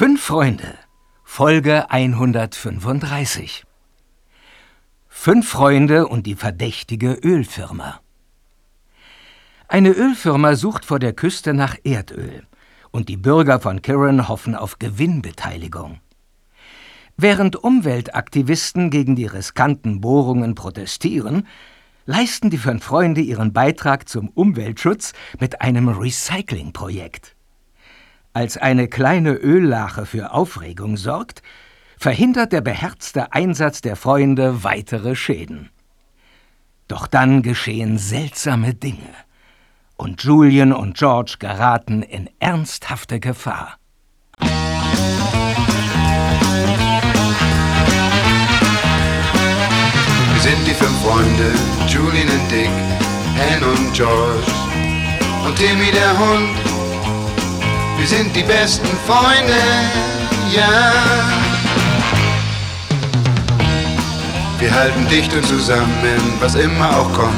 Fünf Freunde, Folge 135. Fünf Freunde und die verdächtige Ölfirma. Eine Ölfirma sucht vor der Küste nach Erdöl und die Bürger von Kirin hoffen auf Gewinnbeteiligung. Während Umweltaktivisten gegen die riskanten Bohrungen protestieren, leisten die fünf Freunde ihren Beitrag zum Umweltschutz mit einem Recyclingprojekt. Als eine kleine Öllache für Aufregung sorgt, verhindert der beherzte Einsatz der Freunde weitere Schäden. Doch dann geschehen seltsame Dinge und Julian und George geraten in ernsthafte Gefahr. Wir sind die fünf Freunde, Julian und Dick, Anne und George und Timmy der Hund. Wir sind die besten Freunde, ja. Wir halten dicht und zusammen, was immer auch kommt.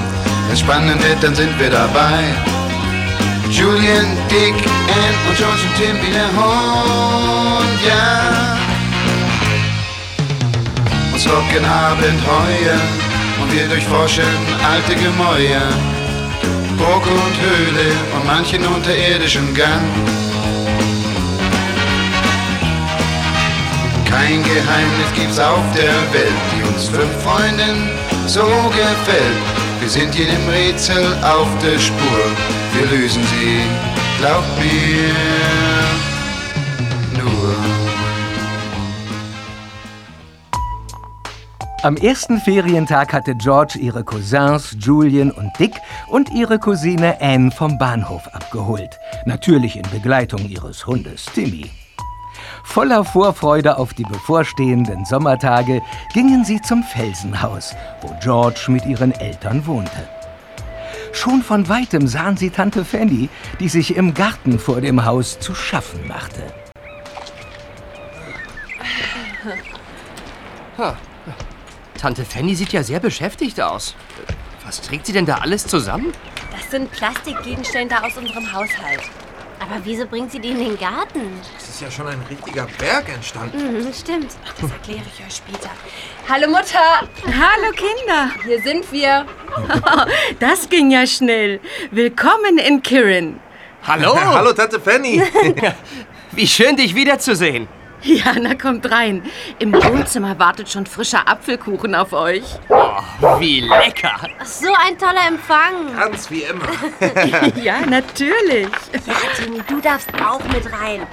Wenn spannend wird, dann sind wir dabei. Julian, Dick, Ann und George und Tim wie der Hund, ja. Uns locken Abenteuer und wir durchforschen alte Gemäuer. Burg und Höhle und manchen unterirdischen Gang. Kein Geheimnis gibt's auf der Welt, die uns fünf Freunden so gefällt. Wir sind jedem Rätsel auf der Spur, wir lösen sie, glaubt mir, nur. Am ersten Ferientag hatte George ihre Cousins Julian und Dick und ihre Cousine Anne vom Bahnhof abgeholt. Natürlich in Begleitung ihres Hundes Timmy. Voller Vorfreude auf die bevorstehenden Sommertage gingen sie zum Felsenhaus, wo George mit ihren Eltern wohnte. Schon von weitem sahen sie Tante Fanny, die sich im Garten vor dem Haus zu schaffen machte. Ha. Tante Fanny sieht ja sehr beschäftigt aus. Was trägt sie denn da alles zusammen? Das sind Plastikgegenstände aus unserem Haushalt. Aber wieso bringt sie die in den Garten? Es ist ja schon ein richtiger Berg entstanden. Mhm, stimmt. Das erkläre ich euch später. Hallo Mutter! Hallo Kinder! Hier sind wir. Das ging ja schnell. Willkommen in Kirin. Hallo! Hallo, Tante Fanny. Wie schön, dich wiederzusehen. Ja, na kommt rein. Im Wohnzimmer wartet schon frischer Apfelkuchen auf euch. Oh, wie lecker. So ein toller Empfang. Ganz wie immer. Ja, natürlich. Ja, Timmy, du darfst auch mit rein.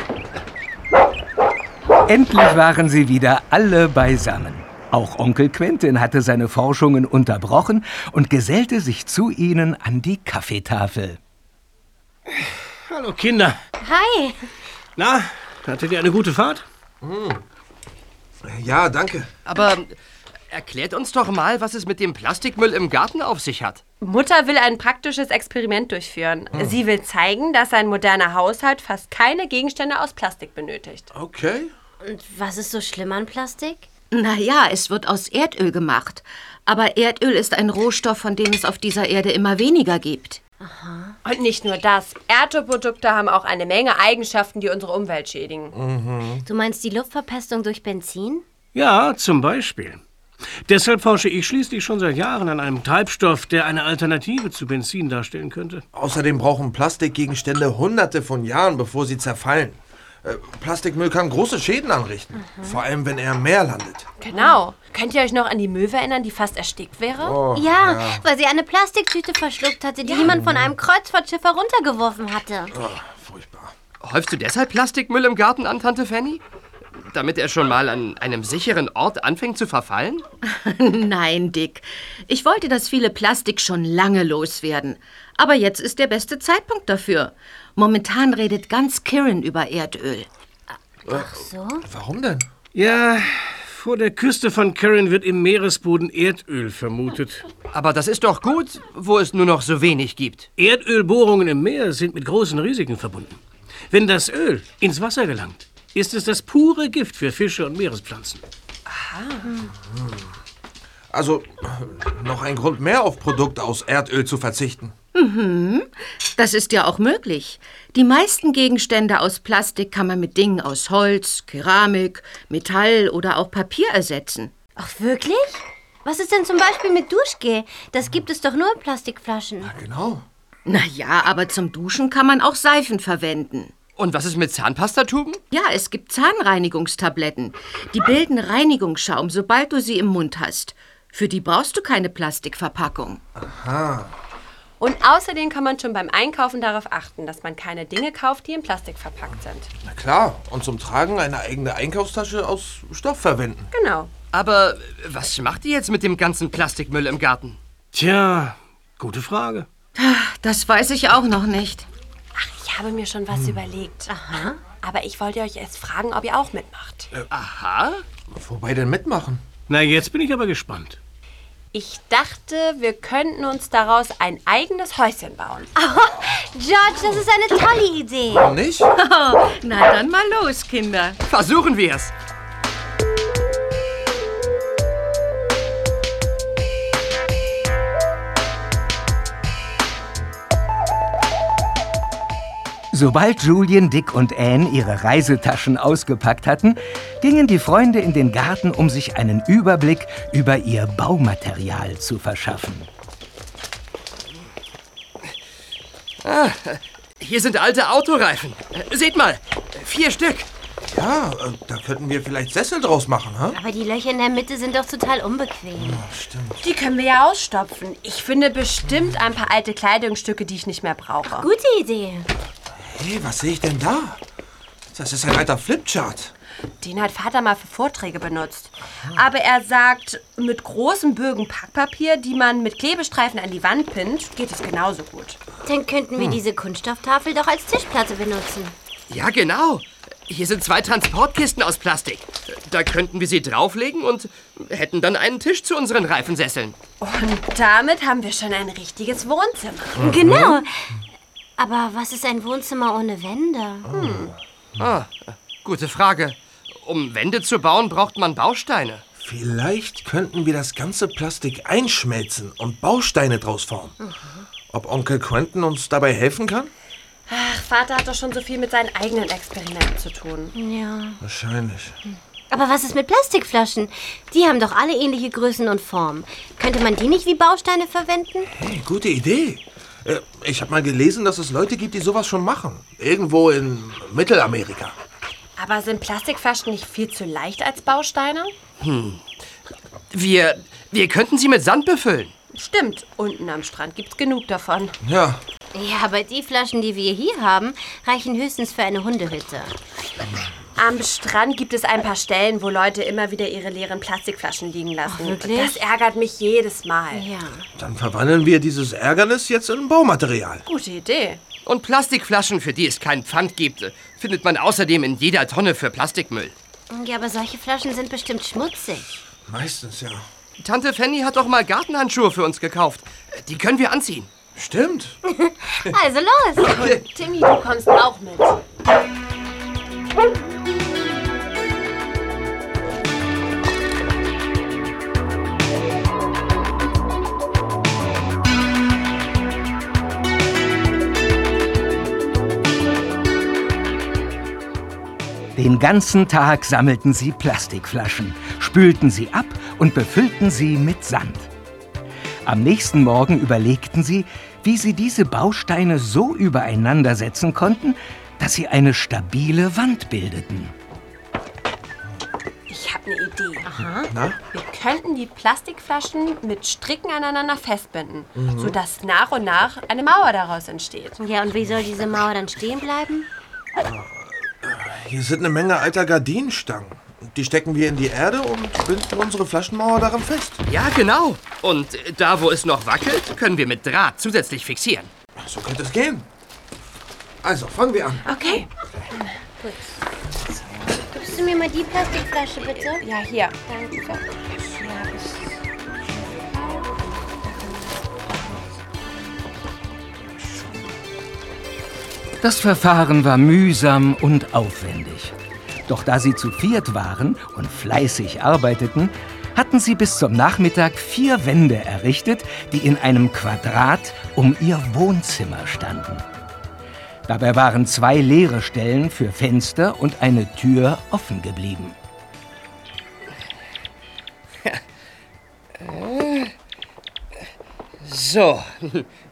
Endlich waren sie wieder alle beisammen. Auch Onkel Quentin hatte seine Forschungen unterbrochen und gesellte sich zu ihnen an die Kaffeetafel. Hallo Kinder. Hi. Na, hattet ihr eine gute Fahrt? Ja, danke. Aber erklärt uns doch mal, was es mit dem Plastikmüll im Garten auf sich hat. Mutter will ein praktisches Experiment durchführen. Sie will zeigen, dass ein moderner Haushalt fast keine Gegenstände aus Plastik benötigt. Okay. Und was ist so schlimm an Plastik? Naja, es wird aus Erdöl gemacht. Aber Erdöl ist ein Rohstoff, von dem es auf dieser Erde immer weniger gibt. Und nicht nur das. Erdölprodukte haben auch eine Menge Eigenschaften, die unsere Umwelt schädigen. Du meinst die Luftverpestung durch Benzin? Ja, zum Beispiel. Deshalb forsche ich schließlich schon seit Jahren an einem Treibstoff, der eine Alternative zu Benzin darstellen könnte. Außerdem brauchen Plastikgegenstände hunderte von Jahren, bevor sie zerfallen. Äh, Plastikmüll kann große Schäden anrichten. Vor allem, wenn er im Meer landet. Genau. Könnt ihr euch noch an die Möwe erinnern, die fast erstickt wäre? Oh, Ja, weil sie eine Plastiktüte verschluckt hatte, die jemand von einem Kreuzfahrtschiff heruntergeworfen hatte. Furchtbar. Häufst du deshalb Plastikmüll im Garten an, Tante Fanny? Damit er schon mal an einem sicheren Ort anfängt zu verfallen? Nein, Dick. Ich wollte das viele Plastik schon lange loswerden. Aber jetzt ist der beste Zeitpunkt dafür. Momentan redet ganz Kirin über Erdöl. Ach so? Warum denn? Ja, vor der Küste von Kirin wird im Meeresboden Erdöl vermutet. Aber das ist doch gut, wo es nur noch so wenig gibt. Erdölbohrungen im Meer sind mit großen Risiken verbunden. Wenn das Öl ins Wasser gelangt, ist es das pure Gift für Fische und Meerespflanzen. Also, noch ein Grund mehr auf Produkte aus Erdöl zu verzichten. Das ist ja auch möglich. Die meisten Gegenstände aus Plastik kann man mit Dingen aus Holz, Keramik, Metall oder auch Papier ersetzen. Ach, wirklich? Was ist denn zum Beispiel mit Duschgel? Das gibt es doch nur in Plastikflaschen. Genau. Na ja, aber zum Duschen kann man auch Seifen verwenden. Und was ist mit Zahnpastatuben? Ja, es gibt Zahnreinigungstabletten. Die bilden Reinigungsschaum, sobald du sie im Mund hast. Für die brauchst du keine Plastikverpackung. Und außerdem kann man schon beim Einkaufen darauf achten, dass man keine Dinge kauft, die in Plastik verpackt sind. Na klar. Und zum Tragen eine eigene Einkaufstasche aus Stoff verwenden. Genau. Aber was macht ihr jetzt mit dem ganzen Plastikmüll im Garten? Tja, gute Frage. Das weiß ich auch noch nicht. Ich habe mir schon was überlegt. Aha. Aber ich wollte euch erst fragen, ob ihr auch mitmacht. Aha. Wobei denn mitmachen? Na, jetzt bin ich aber gespannt. Ich dachte, wir könnten uns daraus ein eigenes Häuschen bauen. George, das ist eine tolle Idee. Warum nicht? Na dann mal los, Kinder. Versuchen wir es. Sobald Julian, Dick und Anne ihre Reisetaschen ausgepackt hatten, gingen die Freunde in den Garten, um sich einen Überblick über ihr Baumaterial zu verschaffen. Hier sind alte Autoreifen. Seht mal, vier Stück. Ja, äh, da könnten wir vielleicht Sessel draus machen, ha? Aber die Löcher in der Mitte sind doch total unbequem. Die können wir ja ausstopfen. Ich finde bestimmt ein paar alte Kleidungsstücke, die ich nicht mehr brauche. Gute Idee. Hey, was sehe ich denn da? Das ist ein alter Flipchart. Den hat Vater mal für Vorträge benutzt. Aber er sagt, mit großen Bögen Packpapier, die man mit Klebestreifen an die Wand pinnt, geht es genauso gut. Dann könnten wir diese Kunststofftafel doch als Tischplatte benutzen. Ja, genau. Hier sind zwei Transportkisten aus Plastik. Da könnten wir sie drauflegen und hätten dann einen Tisch zu unseren Reifensesseln. Und damit haben wir schon ein richtiges Wohnzimmer. Genau. Aber was ist ein Wohnzimmer ohne Wände? Ah, gute Frage. Um Wände zu bauen, braucht man Bausteine. Vielleicht könnten wir das ganze Plastik einschmelzen und Bausteine draus formen. Ob Onkel Quentin uns dabei helfen kann? Ach, Vater hat doch schon so viel mit seinen eigenen Experimenten zu tun. Ja. Wahrscheinlich. Aber was ist mit Plastikflaschen? Die haben doch alle ähnliche Größen und Formen. Könnte man die nicht wie Bausteine verwenden? Hey, gute Idee. Äh, Ich habe mal gelesen, dass es Leute gibt, die sowas schon machen. Irgendwo in Mittelamerika. Aber sind Plastikflaschen nicht viel zu leicht als Bausteine? Wir, wir könnten sie mit Sand befüllen. Stimmt, unten am Strand gibt's genug davon. Ja, Ja, aber die Flaschen, die wir hier haben, reichen höchstens für eine Hundehütte. Am Strand gibt es ein paar Stellen, wo Leute immer wieder ihre leeren Plastikflaschen liegen lassen. wirklich? Das ärgert mich jedes Mal. Ja. dann verwandeln wir dieses Ärgernis jetzt in Baumaterial. Gute Idee. Und Plastikflaschen, für die es kein Pfand gibt, findet man außerdem in jeder Tonne für Plastikmüll. Ja, aber solche Flaschen sind bestimmt schmutzig. Meistens ja. Tante Fanny hat doch mal Gartenhandschuhe für uns gekauft. Die können wir anziehen. Stimmt. Also los! Timmy, du kommst auch mit. Den ganzen Tag sammelten sie Plastikflaschen, spülten sie ab und befüllten sie mit Sand. Am nächsten Morgen überlegten sie, wie sie diese Bausteine so übereinander setzen konnten, dass sie eine stabile Wand bildeten. Ich habe eine Idee. Na? Wir könnten die Plastikflaschen mit Stricken aneinander festbinden, sodass nach und nach eine Mauer daraus entsteht. Ja, und wie soll diese Mauer dann stehen bleiben? Hier sind eine Menge alter Gardinenstangen. Die stecken wir in die Erde und binden unsere Flaschenmauer daran fest. Ja, genau. Und da, wo es noch wackelt, können wir mit Draht zusätzlich fixieren. So könnte es gehen. Also, fangen wir an. Okay. Gibst du mir mal die Plastikflasche, bitte? Ja, hier. Danke. Das Verfahren war mühsam und aufwendig. Doch da sie zu viert waren und fleißig arbeiteten, hatten sie bis zum Nachmittag vier Wände errichtet, die in einem Quadrat um ihr Wohnzimmer standen. Dabei waren zwei leere Stellen für Fenster und eine Tür offen geblieben. So,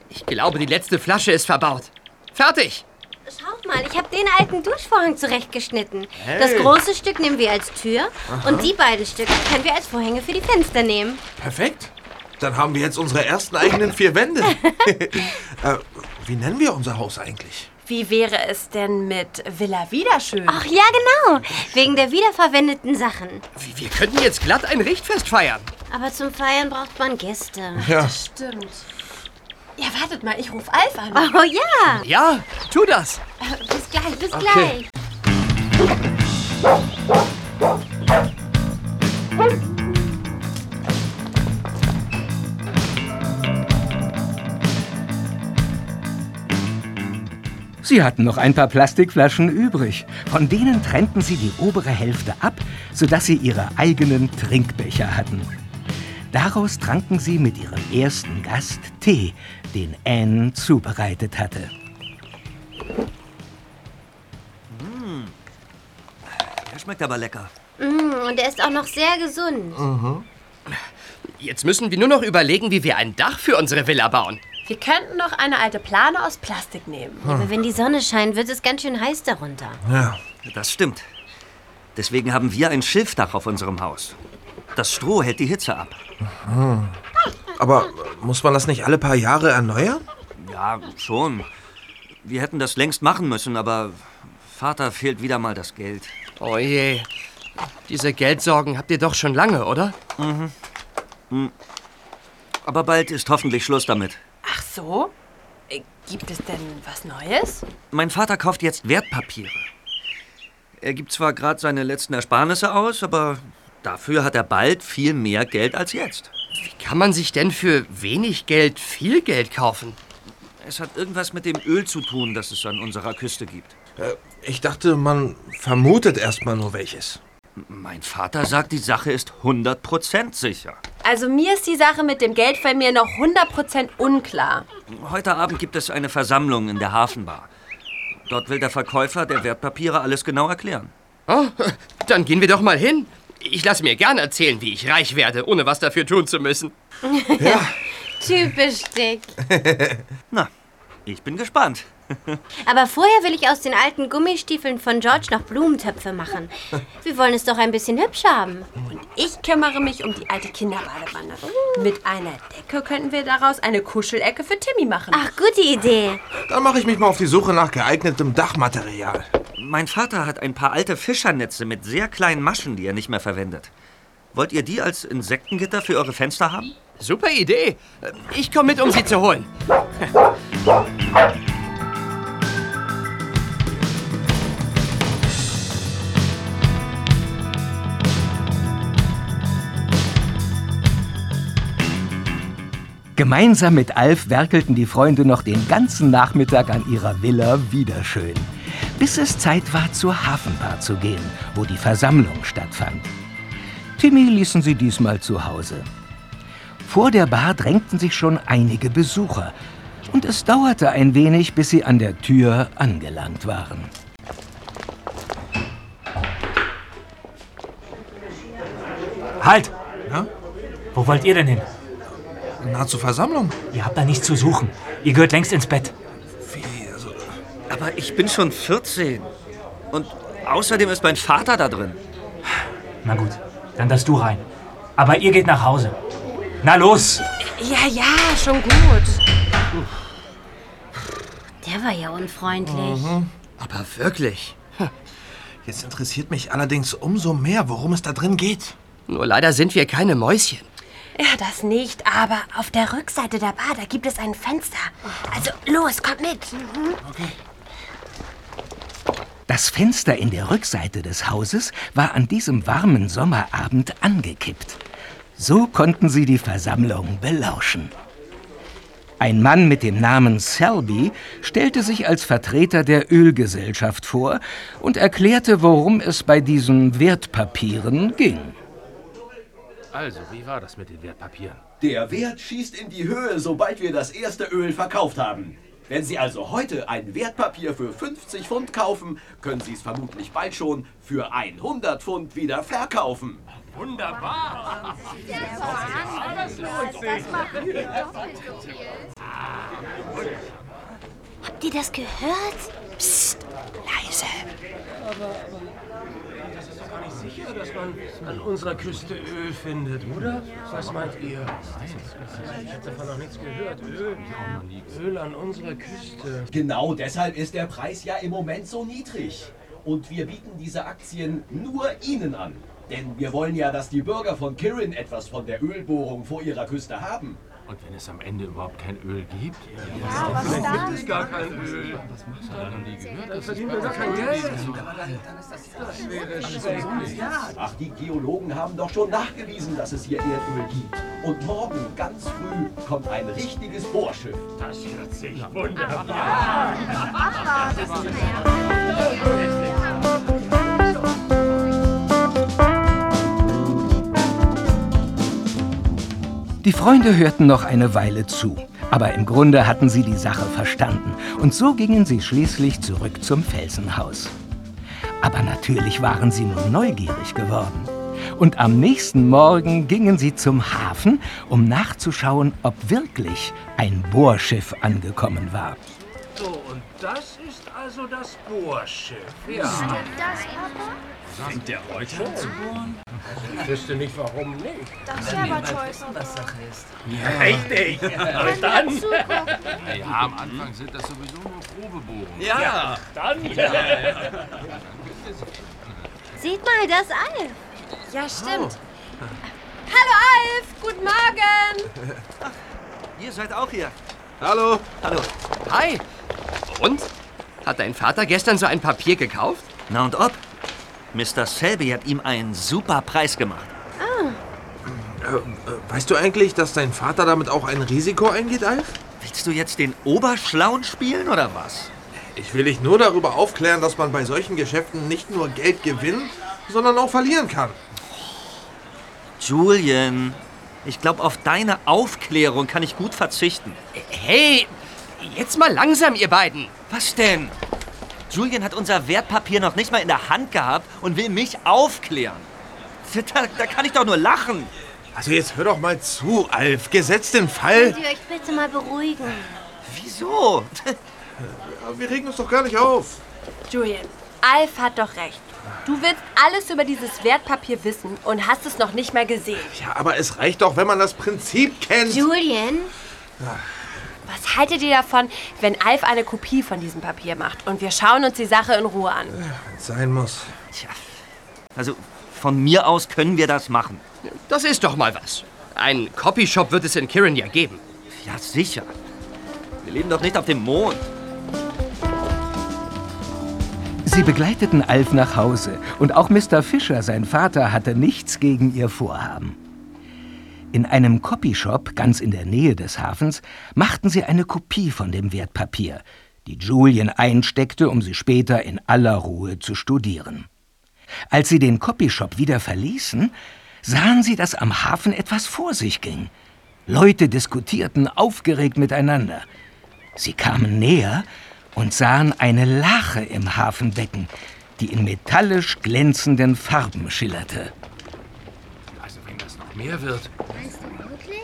ich glaube, die letzte Flasche ist verbaut. Fertig. Schaut mal, ich habe den alten Duschvorhang zurechtgeschnitten. Das große Stück nehmen wir als Tür und die beiden Stücke können wir als Vorhänge für die Fenster nehmen. Perfekt. Dann haben wir jetzt unsere ersten eigenen vier Wände. äh, wie nennen wir unser Haus eigentlich? Wie wäre es denn mit Villa Wiederschön? Ach ja, genau. Wegen der wiederverwendeten Sachen. Wir wir könnten jetzt glatt ein Richtfest feiern. Aber zum Feiern braucht man Gäste. Ja. Stimmt. Ja, wartet mal, ich rufe Alf an. Oh ja. Ja, tu das. Bis gleich, bis Okay. gleich. Sie hatten noch ein paar Plastikflaschen übrig. Von denen trennten sie die obere Hälfte ab, sodass sie ihre eigenen Trinkbecher hatten. Daraus tranken sie mit ihrem ersten Gast Tee, den Anne zubereitet hatte. Der schmeckt aber lecker. Mm, und er ist auch noch sehr gesund. Jetzt müssen wir nur noch überlegen, wie wir ein Dach für unsere Villa bauen. Wir könnten noch eine alte Plane aus Plastik nehmen. Aber wenn die Sonne scheint, wird es ganz schön heiß darunter. Ja. Das stimmt. Deswegen haben wir ein Schilfdach auf unserem Haus. Das Stroh hält die Hitze ab. Aber muss man das nicht alle paar Jahre erneuern? Ja, schon. Wir hätten das längst machen müssen, aber Vater fehlt wieder mal das Geld. Oh je. Diese Geldsorgen habt ihr doch schon lange, oder? Aber bald ist hoffentlich Schluss damit. Ach so? Äh, Gibt es denn was Neues? Mein Vater kauft jetzt Wertpapiere. Er gibt zwar gerade seine letzten Ersparnisse aus, aber dafür hat er bald viel mehr Geld als jetzt. Wie kann man sich denn für wenig Geld viel Geld kaufen? Es hat irgendwas mit dem Öl zu tun, das es an unserer Küste gibt. Äh, ich dachte, man vermutet erstmal nur welches. Mein Vater sagt, die Sache ist 100% sicher. Also mir ist die Sache mit dem Geld bei mir noch 100% unklar. Heute Abend gibt es eine Versammlung in der Hafenbar. Dort will der Verkäufer der Wertpapiere alles genau erklären. Oh, dann gehen wir doch mal hin. Ich lasse mir gern erzählen, wie ich reich werde, ohne was dafür tun zu müssen. Typisch dick. Na, ich bin gespannt. Aber vorher will ich aus den alten Gummistiefeln von George noch Blumentöpfe machen. Wir wollen es doch ein bisschen hübsch haben. Ich kümmere mich um die alte Kinderbadewanne. Mit einer Decke könnten wir daraus eine Kuschelecke für Timmy machen. Ach, gute Idee. Dann mache ich mich mal auf die Suche nach geeignetem Dachmaterial. Mein Vater hat ein paar alte Fischernetze mit sehr kleinen Maschen, die er nicht mehr verwendet. Wollt ihr die als Insektengitter für eure Fenster haben? Super Idee. Ich komme mit, um sie zu holen. Gemeinsam mit Alf werkelten die Freunde noch den ganzen Nachmittag an ihrer Villa Wiederschön, bis es Zeit war, zur Hafenbar zu gehen, wo die Versammlung stattfand. Timmy ließen sie diesmal zu Hause. Vor der Bar drängten sich schon einige Besucher, und es dauerte ein wenig, bis sie an der Tür angelangt waren. Halt! Ja? Wo wollt ihr denn hin? Na, zur Versammlung. Ihr habt da nichts zu suchen. Ihr gehört längst ins Bett. Wie, also, Aber ich bin schon 14. Und außerdem ist mein Vater da drin. Na gut, dann darfst du rein. Aber ihr geht nach Hause. Na los! Ja, ja, schon gut. Der war ja unfreundlich. Aber wirklich. jetzt interessiert mich allerdings umso mehr, worum es da drin geht. Nur leider sind wir keine Mäuschen. Ja, das nicht, aber auf der Rückseite der Bar, da gibt es ein Fenster. Also los, kommt mit. Das Fenster in der Rückseite des Hauses war an diesem warmen Sommerabend angekippt. So konnten sie die Versammlung belauschen. Ein Mann mit dem Namen Selby stellte sich als Vertreter der Ölgesellschaft vor und erklärte, worum es bei diesen Wertpapieren ging. Also, wie war das mit den Wertpapieren? Der Wert schießt in die Höhe, sobald wir das erste Öl verkauft haben. Wenn Sie also heute ein Wertpapier für 50 Pfund kaufen, können Sie es vermutlich bald schon für 100 Pfund wieder verkaufen. Wunderbar. Habt ihr das gehört? Psst, leise. Das ist doch gar nicht sicher, dass man an unserer Küste Öl findet, oder? Was meint ihr? Ich habe davon noch nichts gehört. Öl? Öl an unserer Küste. Genau deshalb ist der Preis ja im Moment so niedrig. Und wir bieten diese Aktien nur Ihnen an. Denn wir wollen ja, dass die Bürger von Kirin etwas von der Ölbohrung vor ihrer Küste haben. Und wenn es am Ende überhaupt kein Öl gibt? Ja, was Vielleicht gibt es gar kein Öl. Was machst du? noch nie gehört. Dann verdienen wir gar kein Geld. Ach, die Geologen haben doch schon nachgewiesen, dass es hier Erdöl gibt. Und morgen, ganz früh, kommt ein richtiges Bohrschiff. Das hört sich wunderbar Die Freunde hörten noch eine Weile zu, aber im Grunde hatten sie die Sache verstanden und so gingen sie schließlich zurück zum Felsenhaus. Aber natürlich waren sie nun neugierig geworden. Und am nächsten Morgen gingen sie zum Hafen, um nachzuschauen, ob wirklich ein Bohrschiff angekommen war. So, und das ist also das Bohrschiff. Ja. Stimmt das, Papa? Fängt der heute an zu bohren? Ich wüsste nicht, warum nicht. Das ist ja aber toll. Was Sache ist. Ja. Richtig. Aber dann. Ja, am Anfang sind das sowieso nur Probebohrungen. Ja. Ja, dann. Seht mal, das Alf. Ja, stimmt. Hallo Alf, guten Morgen. Ihr seid auch hier. Hallo. Hallo. Hi. Und? Hat dein Vater gestern so ein Papier gekauft? Na und ob? Mr. Selby hat ihm einen super Preis gemacht. Äh, äh, weißt du eigentlich, dass dein Vater damit auch ein Risiko eingeht, Alf? Willst du jetzt den Oberschlauen spielen oder was? Ich will dich nur darüber aufklären, dass man bei solchen Geschäften nicht nur Geld gewinnen, sondern auch verlieren kann. Julian, ich glaube, auf deine Aufklärung kann ich gut verzichten. Hey, jetzt mal langsam, ihr beiden. Was denn? Julian hat unser Wertpapier noch nicht mal in der Hand gehabt und will mich aufklären. Da, da kann ich doch nur lachen. Also jetzt hör doch mal zu, Alf. Gesetzt den Fall. Könnt ihr euch bitte mal beruhigen? Wieso? Wir regen uns doch gar nicht auf. Julian, Alf hat doch recht. Du willst alles über dieses Wertpapier wissen und hast es noch nicht mal gesehen. Ja, aber es reicht doch, wenn man das Prinzip kennt. Julian? Was haltet ihr davon, wenn Alf eine Kopie von diesem Papier macht und wir schauen uns die Sache in Ruhe an? Wenn's sein muss. Tja, also von mir aus können wir das machen. Das ist doch mal was. Ein Copyshop wird es in Kirin ja geben. Ja, sicher. Wir leben doch nicht auf dem Mond. Sie begleiteten Alf nach Hause und auch Mr. Fischer, sein Vater, hatte nichts gegen ihr Vorhaben. In einem Copyshop ganz in der Nähe des Hafens machten sie eine Kopie von dem Wertpapier, die Julian einsteckte, um sie später in aller Ruhe zu studieren. Als sie den Copyshop wieder verließen, sahen sie, dass am Hafen etwas vor sich ging. Leute diskutierten aufgeregt miteinander. Sie kamen näher und sahen eine Lache im Hafenbecken, die in metallisch glänzenden Farben schillerte. Also wenn das noch mehr wird. Meinst du wirklich?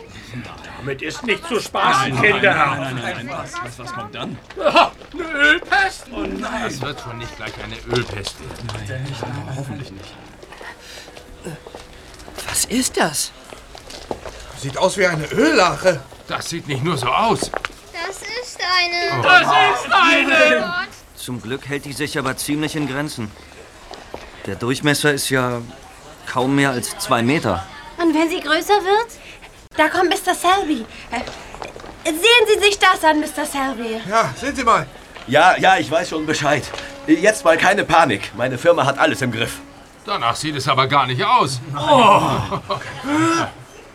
Damit ist nicht zu spaßen, Kinder. Nein, nein, nein, was, was, was kommt dann? Eine Ölpest. Oh nein. Das wird schon nicht gleich eine Ölpest werden. Nein, nicht, nein, hoffentlich nicht. Was ist das? Sieht aus wie eine Öllache. Das sieht nicht nur so aus. Das ist eine. Das ist eine. Zum Glück hält die sich aber ziemlich in Grenzen. Der Durchmesser ist ja kaum mehr als zwei Meter. Und wenn sie größer wird? Da kommt Mr. Selby. Äh, Sehen Sie sich das an, Mr. Selby. Ja, sehen Sie mal. Ja, ja, ich weiß schon Bescheid. Jetzt mal keine Panik. Meine Firma hat alles im Griff. Danach sieht es aber gar nicht aus.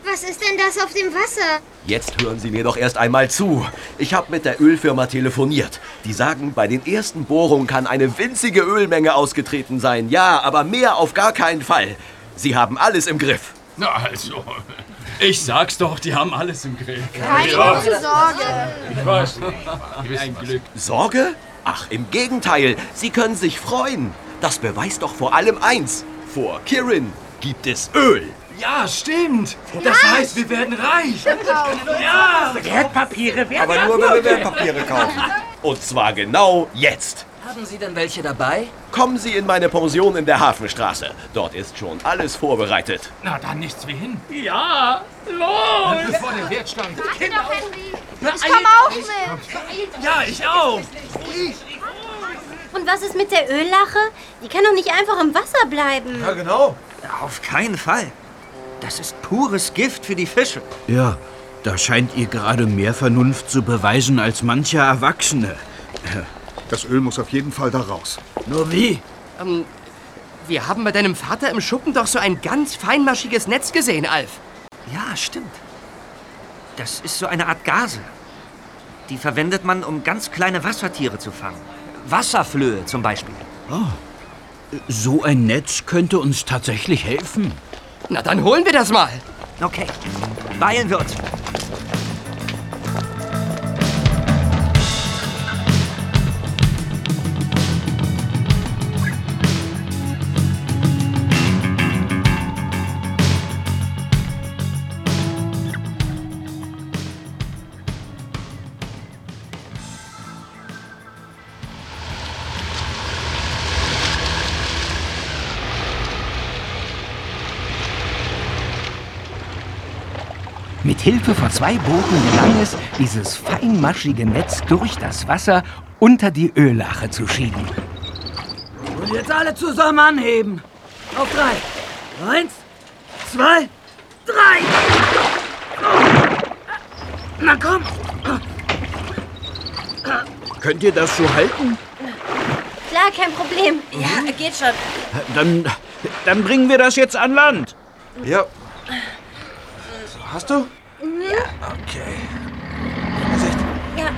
Was ist denn das auf dem Wasser? Jetzt hören Sie mir doch erst einmal zu. Ich habe mit der Ölfirma telefoniert. Die sagen, bei den ersten Bohrungen kann eine winzige Ölmenge ausgetreten sein. Ja, aber mehr auf gar keinen Fall. Sie haben alles im Griff. Na also, ich sag's doch, die haben alles im Griff. Keine große Sorge. Ich weiß nicht. Ein Glück. Sorge? Ach, im Gegenteil. Sie können sich freuen. Das beweist doch vor allem eins. Vor Kirin gibt es Öl. Ja, stimmt. Das heißt, wir werden reich. Ja. Wertpapiere, Aber nur, wenn wir Wertpapiere kaufen. Und zwar genau jetzt. Haben Sie denn welche dabei? Kommen Sie in meine Pension in der Hafenstraße. Dort ist schon alles vorbereitet. Na, dann nichts wie hin. Ja, los! Bevor der Wert steigt. Warte doch, Henry. Ich komm auch mit. Ja, ich auch. Und was ist mit der Öllache? Die kann doch nicht einfach im Wasser bleiben. Ja, genau. Auf keinen Fall. Das ist pures Gift für die Fische. Ja, da scheint ihr gerade mehr Vernunft zu beweisen als mancher Erwachsene. Das Öl muss auf jeden Fall da raus. Nur wie? Ähm, wir haben bei deinem Vater im Schuppen doch so ein ganz feinmaschiges Netz gesehen, Alf. Ja, stimmt. Das ist so eine Art Gase. Die verwendet man, um ganz kleine Wassertiere zu fangen. Wasserflöhe zum Beispiel. Oh, so ein Netz könnte uns tatsächlich helfen. Na, dann holen wir das mal. Okay, beeilen wir uns. Mit Hilfe von zwei Booten gelang es, dieses feinmaschige Netz durch das Wasser unter die Öllache zu schieben. Und jetzt alle zusammen anheben. Auf drei. Eins, zwei, drei. Na komm. Könnt ihr das so halten? Klar, kein Problem. Ja, geht schon. Dann, dann bringen wir das jetzt an Land. Ja. Hast du? Ja. Okay. Ja.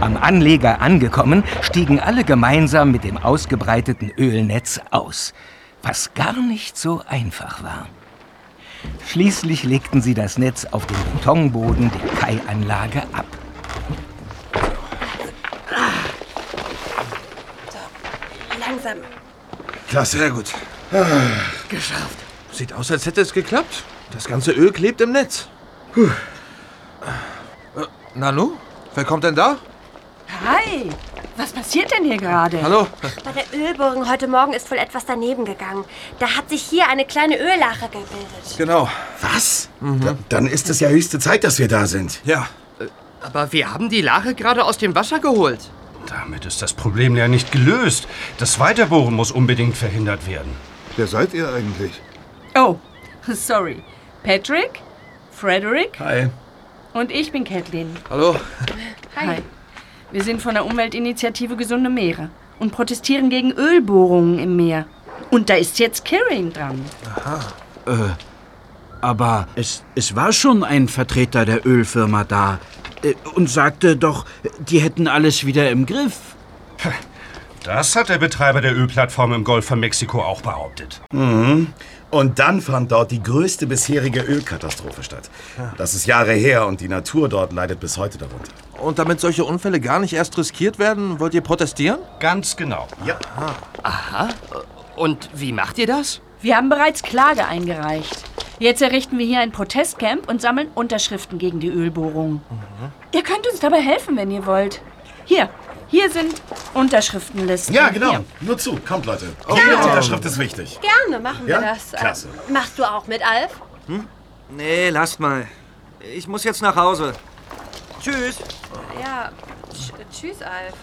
Am Anleger angekommen, stiegen alle gemeinsam mit dem ausgebreiteten Ölnetz aus, was gar nicht so einfach war. Schließlich legten sie das Netz auf den Betonboden der Kaianlage ab. Langsam. Klasse, sehr gut. Geschafft. Sieht aus, als hätte es geklappt. Das ganze Öl klebt im Netz. Puh. Äh, Nanu? Wer kommt denn da? Hi, was passiert denn hier gerade? Hallo? Bei der Ölbohrung heute Morgen ist wohl etwas daneben gegangen. Da hat sich hier eine kleine Öllache gebildet. Genau. Was? Da, dann ist es ja höchste Zeit, dass wir da sind. Ja. Aber wir haben die Lache gerade aus dem Wasser geholt. Damit ist das Problem ja nicht gelöst. Das Weiterbohren muss unbedingt verhindert werden. Wer seid ihr eigentlich? Oh, sorry. Patrick? Frederick? Hi. Und ich bin Kathleen. Hallo. Hi. Wir sind von der Umweltinitiative Gesunde Meere und protestieren gegen Ölbohrungen im Meer. Und da ist jetzt Kirin dran. Aha. Äh, aber es, es war schon ein Vertreter der Ölfirma da und sagte doch, die hätten alles wieder im Griff. Das hat der Betreiber der Ölplattform im Golf von Mexiko auch behauptet. Mhm. Und dann fand dort die größte bisherige Ölkatastrophe statt. Das ist Jahre her und die Natur dort leidet bis heute darunter. Und damit solche Unfälle gar nicht erst riskiert werden, wollt ihr protestieren? Ganz genau. Ja. Aha. Und wie macht ihr das? Wir haben bereits Klage eingereicht. Jetzt errichten wir hier ein Protestcamp und sammeln Unterschriften gegen die Ölbohrung. Ihr könnt uns dabei helfen, wenn ihr wollt. Hier, hier sind Unterschriftenlisten. Ja, genau. Hier. Nur zu. Kommt, Leute. Ja. Jede Unterschrift ist wichtig. Gerne machen wir Ja? das. Äh, Klasse. Machst du auch mit, Alf? Hm? Nee, lasst mal. Ich muss jetzt nach Hause. Tschüss. Ja. Tsch tschüss, Alf.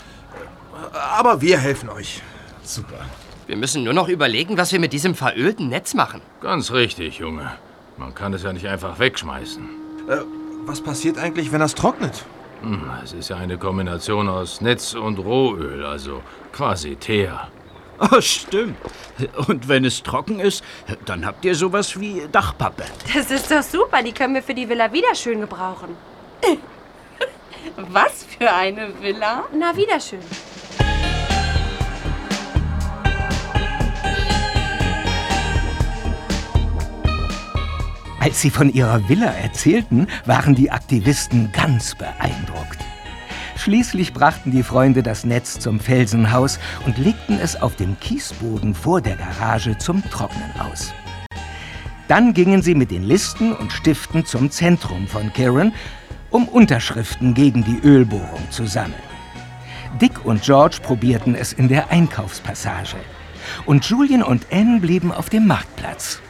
Aber wir helfen euch. Super. Wir müssen nur noch überlegen, was wir mit diesem verölten Netz machen. Ganz richtig, Junge. Man kann es ja nicht einfach wegschmeißen. Äh, was passiert eigentlich, wenn das trocknet? Hm, es ist ja eine Kombination aus Netz und Rohöl, also quasi Teer. Oh, stimmt. Und wenn es trocken ist, dann habt ihr sowas wie Dachpappe. Das ist doch super. Die können wir für die Villa wieder schön gebrauchen. Was für eine Villa? Na, wiederschön. Als sie von ihrer Villa erzählten, waren die Aktivisten ganz beeindruckt. Schließlich brachten die Freunde das Netz zum Felsenhaus und legten es auf dem Kiesboden vor der Garage zum Trocknen aus. Dann gingen sie mit den Listen und Stiften zum Zentrum von Kirin, um Unterschriften gegen die Ölbohrung zu sammeln. Dick und George probierten es in der Einkaufspassage. Und Julian und Anne blieben auf dem Marktplatz.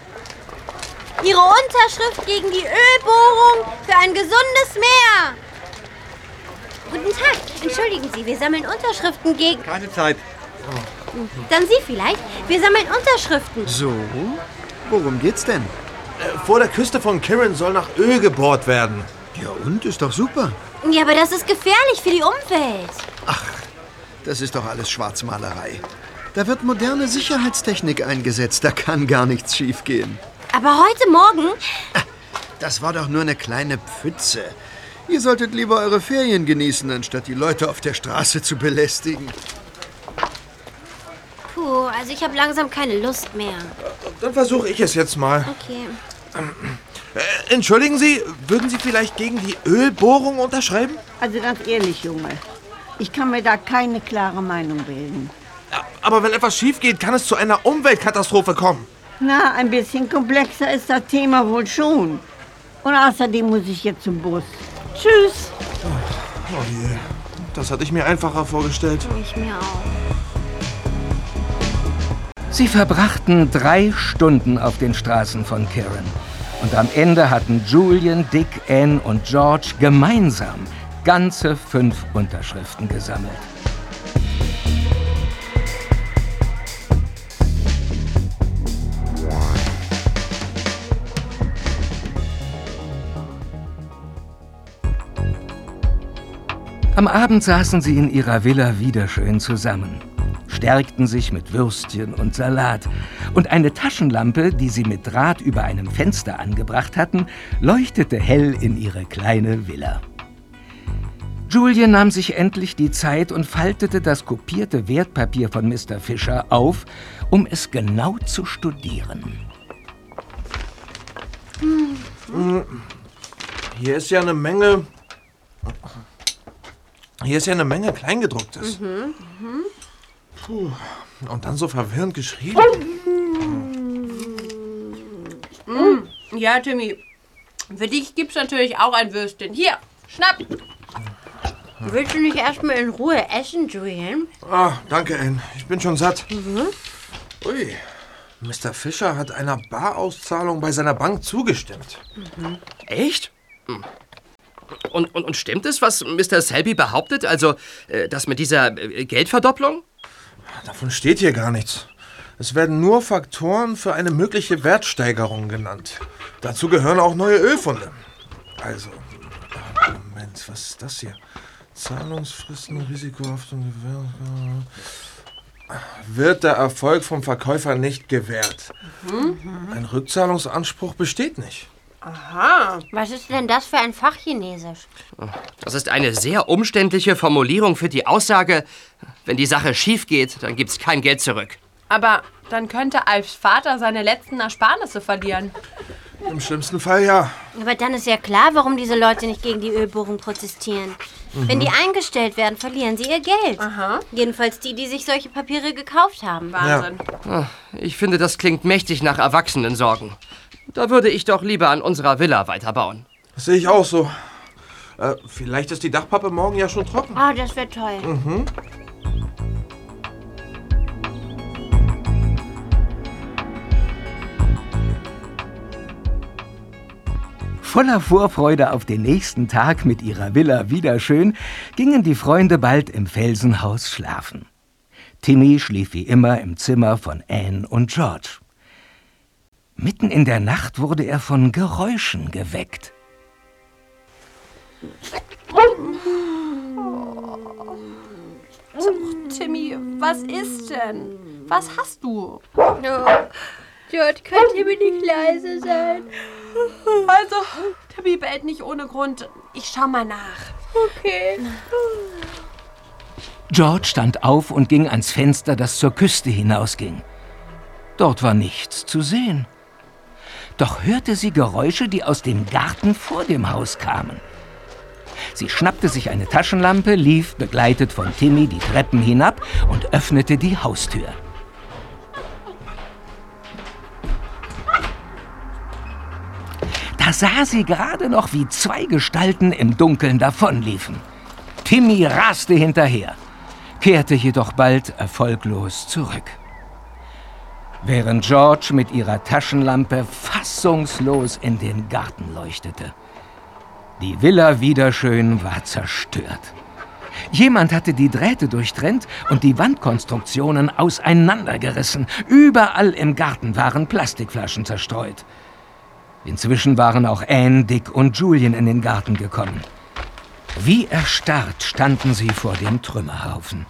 Ihre Unterschrift gegen die Ölbohrung für ein gesundes Meer. Guten Tag. Entschuldigen Sie, wir sammeln Unterschriften gegen... Keine Zeit. Dann Sie vielleicht. Wir sammeln Unterschriften. So? Worum geht's denn? Äh, vor der Küste von Kirin soll nach Öl gebohrt werden. Ja und? Ist doch super. Ja, aber das ist gefährlich für die Umwelt. Das ist doch alles Schwarzmalerei. Da wird moderne Sicherheitstechnik eingesetzt. Da kann gar nichts schiefgehen. Aber heute Morgen... Das war doch nur eine kleine Pfütze. Ihr solltet lieber eure Ferien genießen, anstatt die Leute auf der Straße zu belästigen. Puh, also ich habe langsam keine Lust mehr. Dann versuche ich es jetzt mal. Okay. Äh, entschuldigen Sie, würden Sie vielleicht gegen die Ölbohrung unterschreiben? Also ganz ehrlich, Junge. Ich kann mir da keine klare Meinung bilden. Aber wenn etwas schief geht, kann es zu einer Umweltkatastrophe kommen. Na, ein bisschen komplexer ist das Thema wohl schon. Und außerdem muss ich jetzt zum Bus. Tschüss. Oh je, das hatte ich mir einfacher vorgestellt. Ich mir auch. Sie verbrachten drei Stunden auf den Straßen von Kirin. Und am Ende hatten Julian, Dick, Anne und George gemeinsam ganze fünf Unterschriften gesammelt. Am Abend saßen sie in ihrer Villa wieder schön zusammen, stärkten sich mit Würstchen und Salat, und eine Taschenlampe, die sie mit Draht über einem Fenster angebracht hatten, leuchtete hell in ihre kleine Villa. Julian nahm sich endlich die Zeit und faltete das kopierte Wertpapier von Mr. Fischer auf, um es genau zu studieren. Hm, Hier ist ja eine Menge. Hier ist ja eine Menge Kleingedrucktes. Mhm. Mhm. Puh. Und dann so verwirrend geschrieben. Mm. Ja, Timmy. Für dich gibt's natürlich auch ein Würstchen. Hier, schnapp. Willst du nicht erstmal in Ruhe essen, Julian? Ah, danke, Anne. Ich bin schon satt. Mhm. Ui. Mr. Fischer hat einer Barauszahlung bei seiner Bank zugestimmt. Echt? Und, und, und stimmt es, was Mr. Selby behauptet? Also, äh, das mit dieser äh, Geldverdopplung? Davon steht hier gar nichts. Es werden nur Faktoren für eine mögliche Wertsteigerung genannt. Dazu gehören auch neue Ölfunde. Also, Moment, was ist das hier? Zahlungsfristen, Risikohaftung, Gewähr. Wird der Erfolg vom Verkäufer nicht gewährt. Ein Rückzahlungsanspruch besteht nicht. Aha. Was ist denn das für ein Fachchinesisch? Das ist eine sehr umständliche Formulierung für die Aussage, wenn die Sache schief geht, dann gibt's kein Geld zurück. Aber dann könnte Alfs Vater seine letzten Ersparnisse verlieren. Im schlimmsten Fall ja. Aber dann ist ja klar, warum diese Leute nicht gegen die Ölbohrung protestieren. Mhm. Wenn die eingestellt werden, verlieren sie ihr Geld. Jedenfalls die, die sich solche Papiere gekauft haben. Wahnsinn. Ah, Ich finde, das klingt mächtig nach Erwachsenensorgen. Da würde ich doch lieber an unserer Villa weiterbauen. Das sehe ich auch so. Äh, vielleicht ist die Dachpappe morgen ja schon trocken. Ah, das wäre toll. Mhm. Voller Vorfreude auf den nächsten Tag mit ihrer Villa wieder schön, gingen die Freunde bald im Felsenhaus schlafen. Timmy schlief wie immer im Zimmer von Anne und George. Mitten in der Nacht wurde er von Geräuschen geweckt. Oh, Timmy, was ist denn? Was hast du? Oh, George, könnt ihr mir nicht leise sein? Also, Timmy bellt nicht ohne Grund. Ich schau mal nach. Okay. George stand auf und ging ans Fenster, das zur Küste hinausging. Dort war nichts zu sehen. Doch hörte sie Geräusche, die aus dem Garten vor dem Haus kamen. Sie schnappte sich eine Taschenlampe, lief, begleitet von Timmy, die Treppen hinab und öffnete die Haustür. Da sah sie gerade noch, wie zwei Gestalten im Dunkeln davonliefen. Timmy raste hinterher, kehrte jedoch bald erfolglos zurück. Während George mit ihrer Taschenlampe fassungslos in den Garten leuchtete. Die Villa Wiederschön war zerstört. Jemand hatte die Drähte durchtrennt und die Wandkonstruktionen auseinandergerissen. Überall im Garten waren Plastikflaschen zerstreut. Inzwischen waren auch Anne, Dick und Julian in den Garten gekommen. Wie erstarrt standen sie vor dem Trümmerhaufen.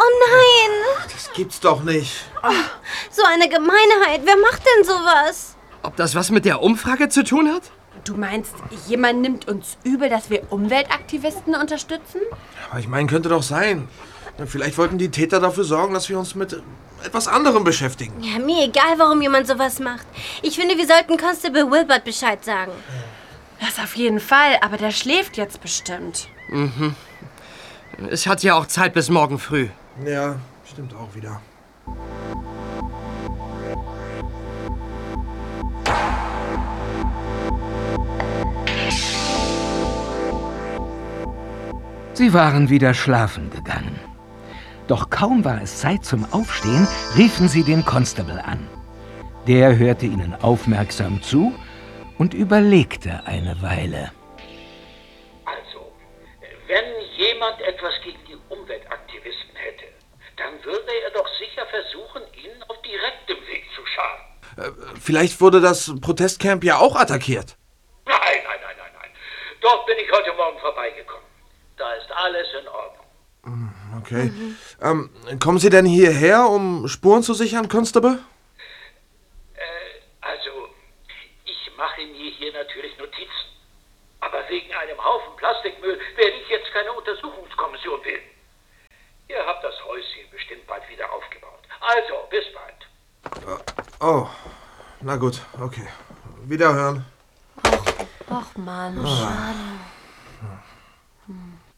Oh nein! Das gibt's doch nicht. So eine Gemeinheit. Wer macht denn sowas? Ob das was mit der Umfrage zu tun hat? Du meinst, jemand nimmt uns übel, dass wir Umweltaktivisten unterstützen? Aber ich meine, könnte doch sein. Vielleicht wollten die Täter dafür sorgen, dass wir uns mit etwas anderem beschäftigen. Ja, mir egal, warum jemand sowas macht. Ich finde, wir sollten Constable Wilbert Bescheid sagen. Das auf jeden Fall, aber der schläft jetzt bestimmt. Mhm. Es hat ja auch Zeit bis morgen früh. Ja, stimmt auch wieder. Sie waren wieder schlafen gegangen. Doch kaum war es Zeit zum Aufstehen, riefen sie den Constable an. Der hörte ihnen aufmerksam zu und überlegte eine Weile. Also, wenn jemand etwas gegen die Umweltaktivisten dann würde er doch sicher versuchen, ihnen auf direktem Weg zu schaden. Äh, Vielleicht wurde das Protestcamp ja auch attackiert. Nein, nein, nein, nein, nein. Dort bin ich heute Morgen vorbeigekommen. Da ist alles in Ordnung. Okay. Ähm, kommen Sie denn hierher, um Spuren zu sichern, Constable? Also, ich mache mir hier natürlich Notizen. Aber wegen einem Haufen Plastikmüll werde ich jetzt keine Untersuchungskommission wählen. Ihr habt das Häuschen bestimmt bald wieder aufgebaut. Also, bis bald. Oh, na gut, okay. Wiederhören. Och Mann, Ah. schade.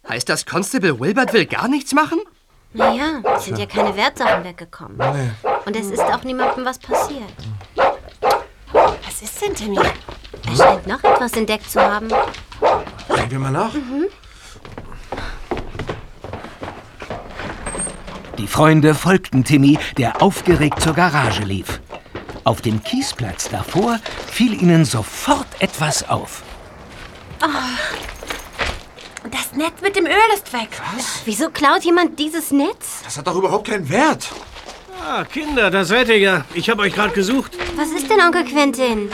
Heißt das, Constable Wilbert will gar nichts machen? Naja, es sind ja keine Wertsachen weggekommen. Nee. Und es ist auch niemandem was passiert. Was ist denn, Timmy? Er scheint noch etwas entdeckt zu haben. Sehen wir mal nach. Mhm. Die Freunde folgten Timmy, der aufgeregt zur Garage lief. Auf dem Kiesplatz davor fiel ihnen sofort etwas auf. Oh. Das Netz mit dem Öl ist weg. Was? Wieso klaut jemand dieses Netz? Das hat doch überhaupt keinen Wert. Ah, Kinder, da seid ihr ja. Ich habe euch gerade gesucht. Was ist denn, Onkel Quentin?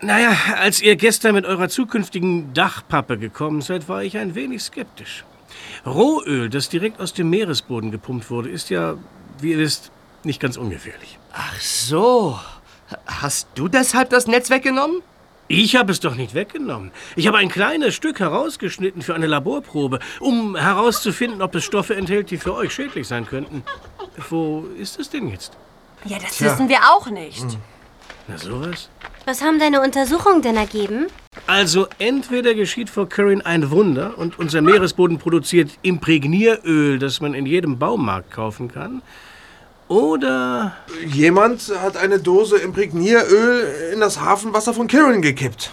Naja, als ihr gestern mit eurer zukünftigen Dachpappe gekommen seid, war ich ein wenig skeptisch. Rohöl, das direkt aus dem Meeresboden gepumpt wurde, ist ja, wie ihr wisst, nicht ganz ungefährlich. Ach so. Hast du deshalb das Netz weggenommen? Ich habe es doch nicht weggenommen. Ich habe ein kleines Stück herausgeschnitten für eine Laborprobe, um herauszufinden, ob es Stoffe enthält, die für euch schädlich sein könnten. Wo ist es denn jetzt? Ja, das Tja. wissen wir auch nicht. Na sowas? Was haben deine Untersuchungen denn ergeben? Also entweder geschieht vor Currin ein Wunder und unser Meeresboden produziert Imprägnieröl, das man in jedem Baumarkt kaufen kann, oder Jemand hat eine Dose Imprägnieröl in das Hafenwasser von Kirin gekippt.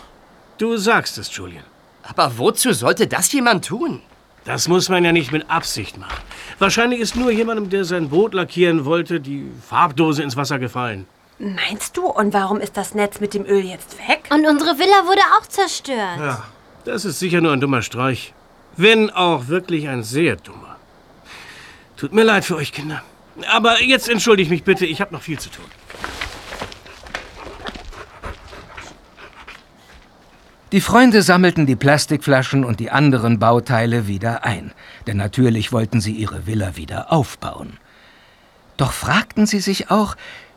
Du sagst es, Julian. Aber wozu sollte das jemand tun? Das muss man ja nicht mit Absicht machen. Wahrscheinlich ist nur jemandem, der sein Boot lackieren wollte, die Farbdose ins Wasser gefallen. Meinst du? Und warum ist das Netz mit dem Öl jetzt weg? Und unsere Villa wurde auch zerstört. Ja, das ist sicher nur ein dummer Streich. Wenn auch wirklich ein sehr dummer. Tut mir leid für euch, Kinder. Aber jetzt entschuldigt mich bitte, ich habe noch viel zu tun. Die Freunde sammelten die Plastikflaschen und die anderen Bauteile wieder ein, denn natürlich wollten sie ihre Villa wieder aufbauen. Doch fragten sie sich auch,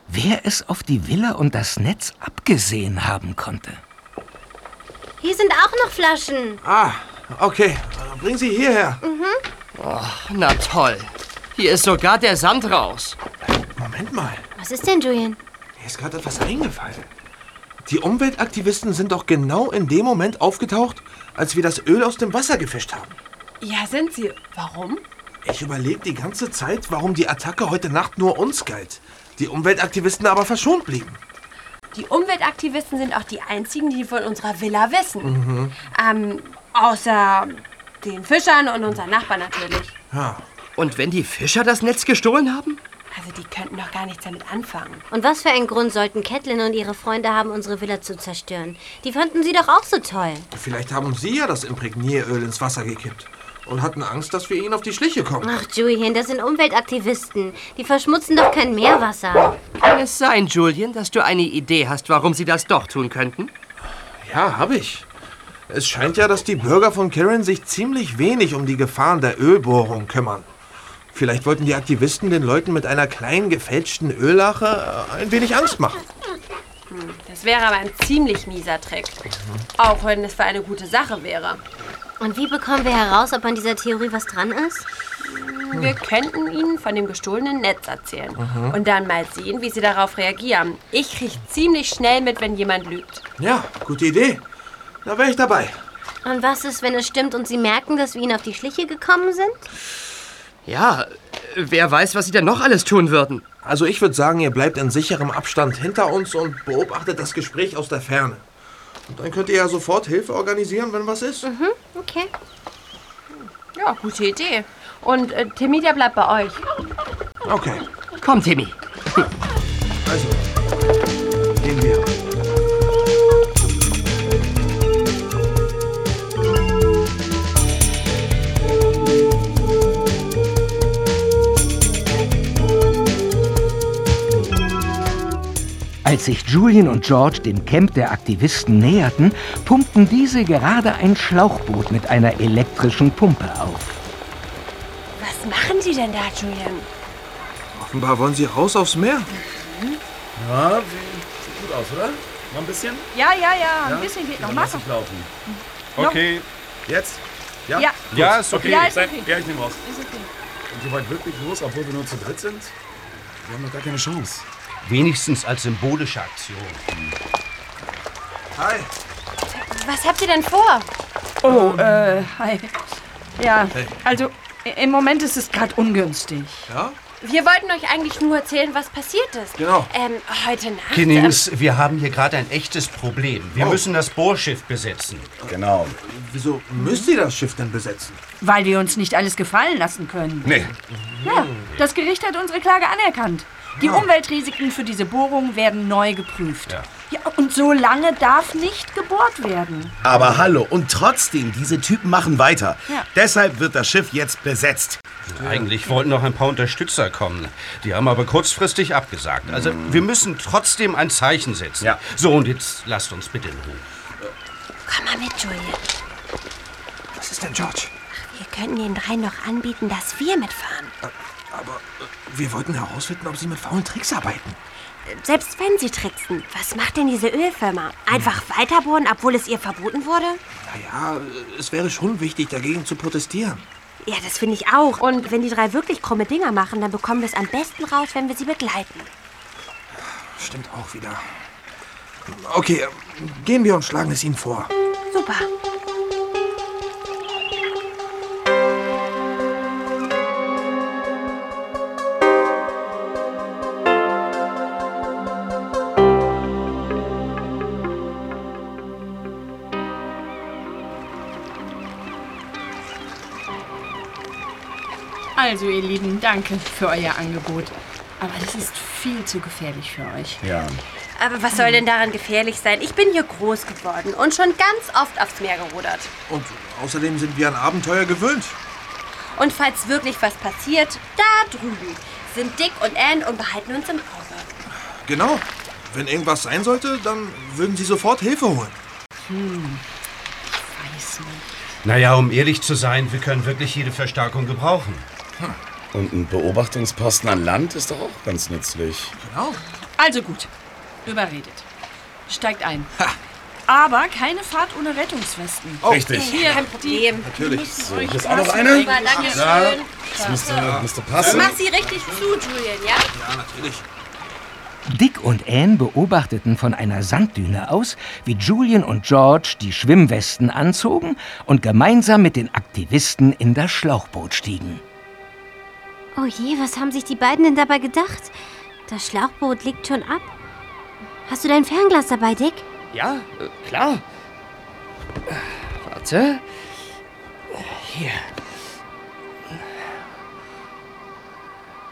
wer es auf die Villa und das Netz abgesehen haben konnte. Hier sind auch noch Flaschen. Ah, okay. Bring sie hierher. Mhm. Oh, na toll. Hier ist sogar der Sand raus. Moment mal. Was ist denn, Julian? Mir ist gerade etwas eingefallen. Die Umweltaktivisten sind doch genau in dem Moment aufgetaucht, als wir das Öl aus dem Wasser gefischt haben. Ja, sind sie. Warum? Ich überlege die ganze Zeit, warum die Attacke heute Nacht nur uns galt. Die Umweltaktivisten aber verschont blieben. Die Umweltaktivisten sind auch die einzigen, die von unserer Villa wissen. Mhm. Ähm, außer den Fischern und unseren Nachbarn natürlich. Ja. Und wenn die Fischer das Netz gestohlen haben? Also die könnten doch gar nichts damit anfangen. Und was für einen Grund sollten Catelyn und ihre Freunde haben, unsere Villa zu zerstören? Die fanden sie doch auch so toll. Vielleicht haben sie ja das Imprägnieröl ins Wasser gekippt und hatten Angst, dass wir ihnen auf die Schliche kommen. Ach, Julian, das sind Umweltaktivisten. Die verschmutzen doch kein Meerwasser. Kann es sein, Julian, dass du eine Idee hast, warum sie das doch tun könnten? Ja, habe ich. Es scheint ja, dass die Bürger von Kirin sich ziemlich wenig um die Gefahren der Ölbohrung kümmern. Vielleicht wollten die Aktivisten den Leuten mit einer kleinen gefälschten Öllache äh, ein wenig Angst machen. Hm, das wäre aber ein ziemlich mieser Trick. Auch wenn es für eine gute Sache wäre. Und wie bekommen wir heraus, ob an dieser Theorie was dran ist? Wir könnten ihnen von dem gestohlenen Netz erzählen. Mhm. Und dann mal sehen, wie sie darauf reagieren. Ich kriege ziemlich schnell mit, wenn jemand lügt. Ja, gute Idee. Da wäre ich dabei. Und was ist, wenn es stimmt und sie merken, dass wir ihnen auf die Schliche gekommen sind? Ja, wer weiß, was sie denn noch alles tun würden. Also ich würde sagen, ihr bleibt in sicherem Abstand hinter uns und beobachtet das Gespräch aus der Ferne. Und dann könnt ihr ja sofort Hilfe organisieren, wenn was ist. Mhm, okay. Ja, gute Idee. Und äh, Timmy, der bleibt bei euch. Okay. Komm, Timmy. Also, Als sich Julian und George dem Camp der Aktivisten näherten, pumpten diese gerade ein Schlauchboot mit einer elektrischen Pumpe auf. Was machen Sie denn da, Julian? Offenbar wollen sie raus aufs Meer. Ja, sieht gut aus, oder? Noch ein bisschen? Ja, ja, ja, ein Ja? bisschen geht noch. Mach lass doch. laufen. Okay. Jetzt? Ja? Ja. Ja, ist okay. Ja, ist okay. Ja, ich nehme raus. Ist okay. Und so weit wirklich los, obwohl wir nur zu dritt sind? Wir haben noch gar keine Chance. Wenigstens als symbolische Aktion. Hi. Was habt ihr denn vor? Oh, äh, hi. Ja, Hey. also im Moment ist es gerade ungünstig. Ja? Wir wollten euch eigentlich nur erzählen, was passiert ist. Genau. Ähm, heute Nacht. Kinings, wir haben hier gerade ein echtes Problem. Wir Oh. müssen das Bohrschiff besetzen. Genau. Wieso müsst ihr das Schiff denn besetzen? Weil wir uns nicht alles gefallen lassen können. Nee. Ja, das Gericht hat unsere Klage anerkannt. Die Umweltrisiken für diese Bohrung werden neu geprüft. Ja. und so lange darf nicht gebohrt werden. Aber hallo, und trotzdem, diese Typen machen weiter. Ja. Deshalb wird das Schiff jetzt besetzt. Eigentlich wollten noch ein paar Unterstützer kommen. Die haben aber kurzfristig abgesagt. Also wir müssen trotzdem ein Zeichen setzen. Ja. So, und jetzt lasst uns bitte in Ruhe. Komm mal mit, Julian. Was ist denn, George? Wir könnten den dreien noch anbieten, dass wir mitfahren. Aber äh, wir wollten herausfinden, ob sie mit faulen Tricks arbeiten. Selbst wenn sie tricksen, was macht denn diese Ölfirma? Einfach weiterbohren, obwohl es ihr verboten wurde? Naja, es wäre schon wichtig, dagegen zu protestieren. Ja, das finde ich auch. Und wenn die drei wirklich krumme Dinger machen, dann bekommen wir es am besten raus, wenn wir sie begleiten. Stimmt auch wieder. Okay, äh, gehen wir und schlagen es ihnen vor. Super. Also, ihr Lieben, danke für euer Angebot. Aber das ist viel zu gefährlich für euch. Ja. Aber was soll denn daran gefährlich sein? Ich bin hier groß geworden und schon ganz oft aufs Meer gerudert. Und außerdem sind wir an Abenteuer gewöhnt. Und falls wirklich was passiert, da drüben sind Dick und Anne und behalten uns im Auge. Genau. Wenn irgendwas sein sollte, dann würden sie sofort Hilfe holen. Hm, ich weiß nicht. Naja, um ehrlich zu sein, wir können wirklich jede Verstärkung gebrauchen. Und ein Beobachtungsposten an Land ist doch auch ganz nützlich. Genau. Also gut, überredet. Steigt ein. Aber keine Fahrt ohne Rettungswesten. Oh, Richtig. Hier, Kein Problem. Natürlich. So, hier ist auch noch eine. Super, danke Ja, schön. das müsste, müsste passen. Mach sie richtig zu, Julian, ja? Ja, natürlich. Dick und Anne beobachteten von einer Sanddüne aus, wie Julian und George die Schwimmwesten anzogen und gemeinsam mit den Aktivisten in das Schlauchboot stiegen. Oh je, was haben sich die beiden denn dabei gedacht? Das Schlauchboot liegt schon ab. Hast du dein Fernglas dabei, Dick? Ja, äh, klar. Warte. Hier.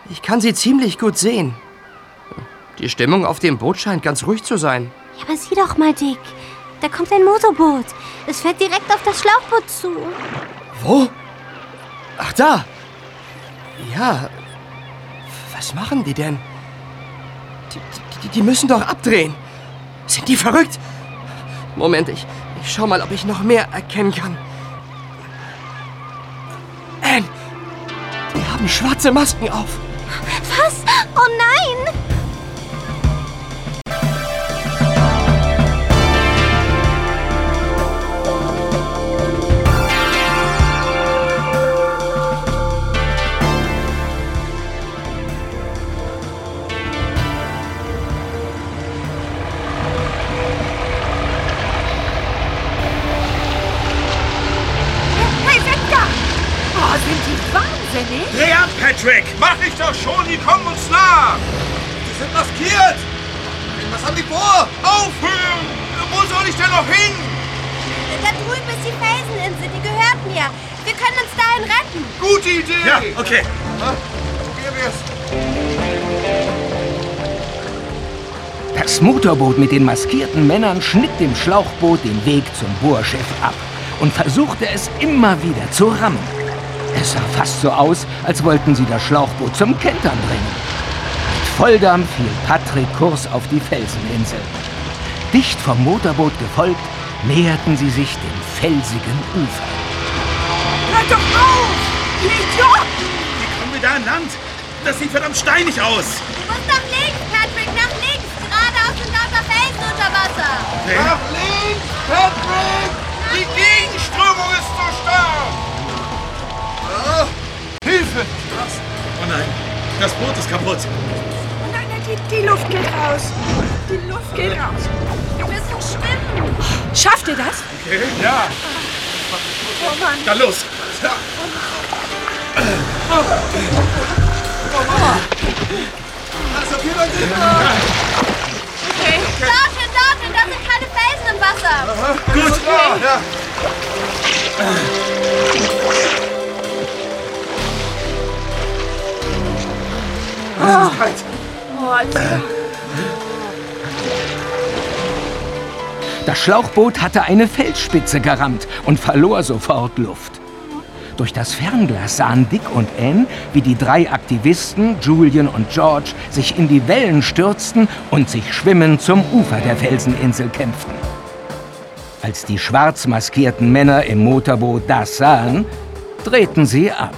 Ich kann sie ziemlich gut sehen. Die Stimmung auf dem Boot scheint ganz ruhig zu sein. Ja, aber sieh doch mal, Dick. Da kommt ein Motorboot. Es fährt direkt auf das Schlauchboot zu. Wo? Ach, da. Ja. Was machen die denn? Die, die, die müssen doch abdrehen. Sind die verrückt? Moment, ich, ich schau mal, ob ich noch mehr erkennen kann. Anne, die haben schwarze Masken auf. Was? Oh nein! Motorboot mit den maskierten Männern schnitt dem Schlauchboot den Weg zum Bohrschiff ab und versuchte es immer wieder zu rammen. Es sah fast so aus, als wollten sie das Schlauchboot zum Kentern bringen. Mit Volldampf fiel Patrick Kurs auf die Felseninsel. Dicht vom Motorboot gefolgt, näherten sie sich dem felsigen Ufer. Hört doch auf! Ihr Idioten! Wie kommen wir da an Land? Das sieht verdammt steinig aus. Du musst nach links, Patrick, nach links. Geradeaus sind lauter Wasser. Nach links, Patrick! Die Gegenströmung ist so stark! Ah, Hilfe! Oh nein, das Boot ist kaputt. Nein, nein, die, die Luft geht raus. Die Luft geht raus. Wir müssen schwimmen. Schafft ihr das? Okay, ja. Oh Mann. Dann los. Ja. Also, hier lang Okay. Dorthin, dorthin, da sind keine Felsen im Wasser. Gut, Okay. ja. Oh, oh klar. Das Schlauchboot hatte eine Felsspitze gerammt und verlor sofort Luft. Durch das Fernglas sahen Dick und Anne, wie die drei Aktivisten, Julian und George, sich in die Wellen stürzten und sich schwimmend zum Ufer der Felseninsel kämpften. Als die schwarz maskierten Männer im Motorboot das sahen, drehten sie ab.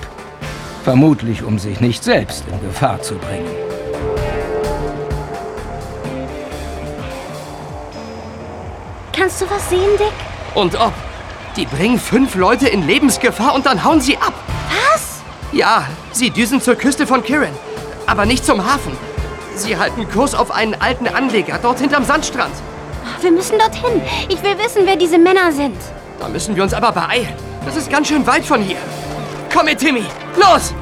Vermutlich, um sich nicht selbst in Gefahr zu bringen. Kannst du was sehen, Dick? Und ob? Die bringen fünf Leute in Lebensgefahr und dann hauen sie ab. Was? Ja, sie düsen zur Küste von Kirin. Aber nicht zum Hafen. Sie halten Kurs auf einen alten Anleger dort hinterm Sandstrand. Wir müssen dorthin. Ich will wissen, wer diese Männer sind. Da müssen wir uns aber beeilen. Das ist ganz schön weit von hier. Komm mit, Timmy. Los!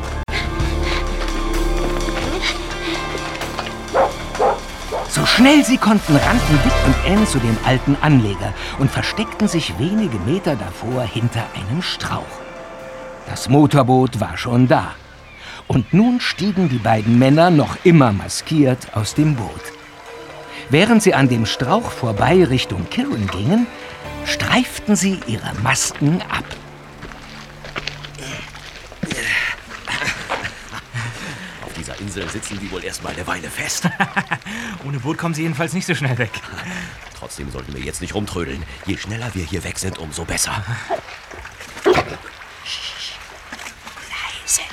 So schnell sie konnten, rannten Dick und Anne zu dem alten Anleger und versteckten sich wenige Meter davor hinter einem Strauch. Das Motorboot war schon da. Und nun stiegen die beiden Männer noch immer maskiert aus dem Boot. Während sie an dem Strauch vorbei Richtung Kirin gingen, streiften sie ihre Masken ab. Auf dieser Insel sitzen die wohl erstmal eine Weile fest. Ohne Boot kommen sie jedenfalls nicht so schnell weg. Trotzdem sollten wir jetzt nicht rumtrödeln. Je schneller wir hier weg sind, umso besser. Leise,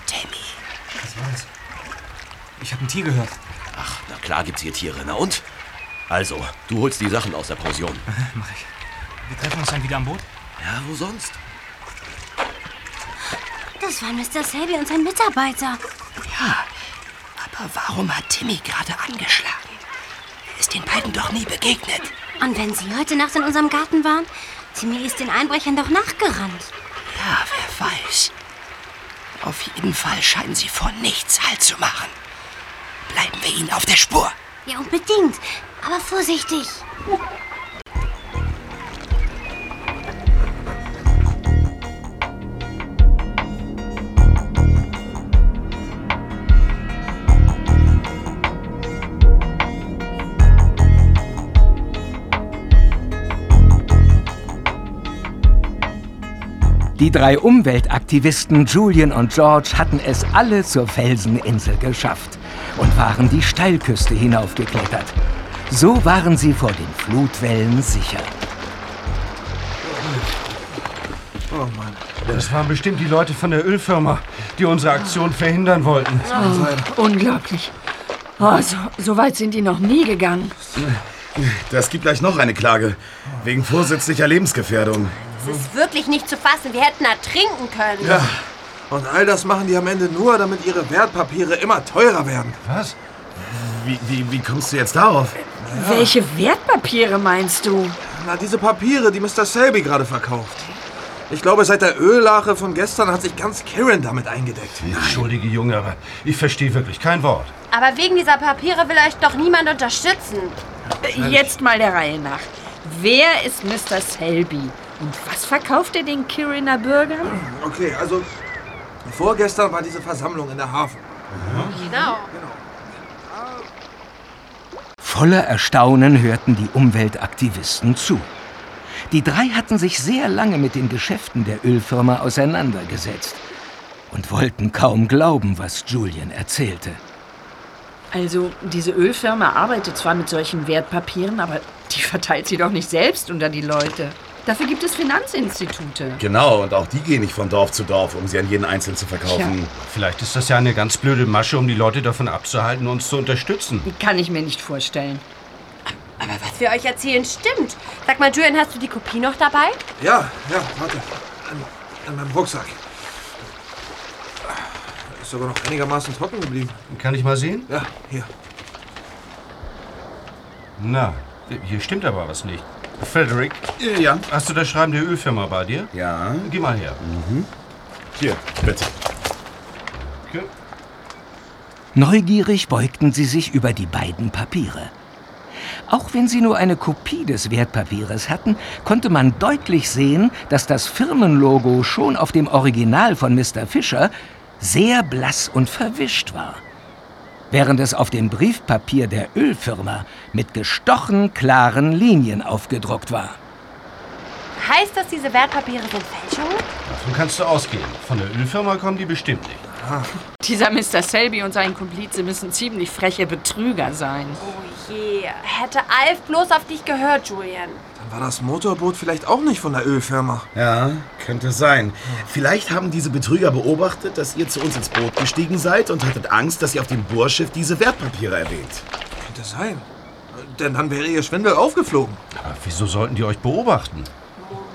Timmy. Was war das? Ich habe ein Tier gehört. Ach, na klar gibt's hier Tiere. Na und? Also, du holst die Sachen aus der Pension. Mach ich. Wir treffen uns dann wieder am Boot? Ja, wo sonst? Das war Mr. Selby und sein Mitarbeiter. Ja, aber warum hat Timmy gerade angeschlagen? Er ist den beiden doch nie begegnet. Und wenn Sie heute Nacht in unserem Garten waren, Timmy ist den Einbrechern doch nachgerannt. Ja, wer weiß. Auf jeden Fall scheinen sie vor nichts Halt zu machen. Bleiben wir ihnen auf der Spur. Ja, unbedingt. Aber vorsichtig. Die drei Umweltaktivisten Julian und George hatten es alle zur Felseninsel geschafft und waren die Steilküste hinaufgeklettert. So waren sie vor den Flutwellen sicher. Oh Mann. Das waren bestimmt die Leute von der Ölfirma, die unsere Aktion verhindern wollten. Oh, unglaublich. Oh, so, so weit sind die noch nie gegangen. Das gibt gleich noch eine Klage. Wegen vorsätzlicher Lebensgefährdung. Das ist wirklich nicht zu fassen. Wir hätten ertrinken können. Ja. Und all das machen die am Ende nur, damit ihre Wertpapiere immer teurer werden. Was? Wie, wie, wie kommst du jetzt darauf? Welche Wertpapiere meinst du? Na, diese Papiere, die Mr. Selby gerade verkauft. Ich glaube, seit der Öllache von gestern hat sich ganz Karen damit eingedeckt. Entschuldige, Junge, aber ich verstehe wirklich kein Wort. Aber wegen dieser Papiere will euch doch niemand unterstützen. Jetzt mal der Reihe nach. Wer ist Mr. Selby? Und was verkauft er den Kiriner Bürgern? Okay, also vorgestern war diese Versammlung in der Hafen. Genau. Voller Erstaunen hörten die Umweltaktivisten zu. Die drei hatten sich sehr lange mit den Geschäften der Ölfirma auseinandergesetzt und wollten kaum glauben, was Julian erzählte. Also, diese Ölfirma arbeitet zwar mit solchen Wertpapieren, aber die verteilt sie doch nicht selbst unter die Leute. Dafür gibt es Finanzinstitute. Genau, und auch die gehen nicht von Dorf zu Dorf, um sie an jeden Einzelnen zu verkaufen. Tja. Vielleicht ist das ja eine ganz blöde Masche, um die Leute davon abzuhalten, uns zu unterstützen. Kann ich mir nicht vorstellen. Aber was wir euch erzählen, stimmt. Sag mal, Julian, hast du die Kopie noch dabei? Ja, ja, warte. In, in meinem Rucksack. Ist sogar noch einigermaßen trocken geblieben. Kann ich mal sehen? Ja, hier. Na, hier stimmt aber was nicht. Frederick? Ja. Hast du das Schreiben der Ölfirma bei dir? Ja. Geh mal her. Mhm. Hier, bitte. Okay. Neugierig beugten sie sich über die beiden Papiere. Auch wenn sie nur eine Kopie des Wertpapieres hatten, konnte man deutlich sehen, dass das Firmenlogo schon auf dem Original von Mr. Fischer sehr blass und verwischt war, während es auf dem Briefpapier der Ölfirma mit gestochen klaren Linien aufgedruckt war. Heißt das, diese Wertpapiere sind Fälschungen? Davon kannst du ausgehen. Von der Ölfirma kommen die bestimmt nicht. Dieser Mr. Selby und sein Komplize müssen ziemlich freche Betrüger sein. Oh je, hätte Alf bloß auf dich gehört, Julian. Dann war das Motorboot vielleicht auch nicht von der Ölfirma. Ja, könnte sein. Vielleicht haben diese Betrüger beobachtet, dass ihr zu uns ins Boot gestiegen seid und hattet Angst, dass ihr auf dem Bohrschiff diese Wertpapiere erwähnt. Könnte sein. Denn dann wäre ihr Schwindel aufgeflogen. Aber wieso sollten die euch beobachten?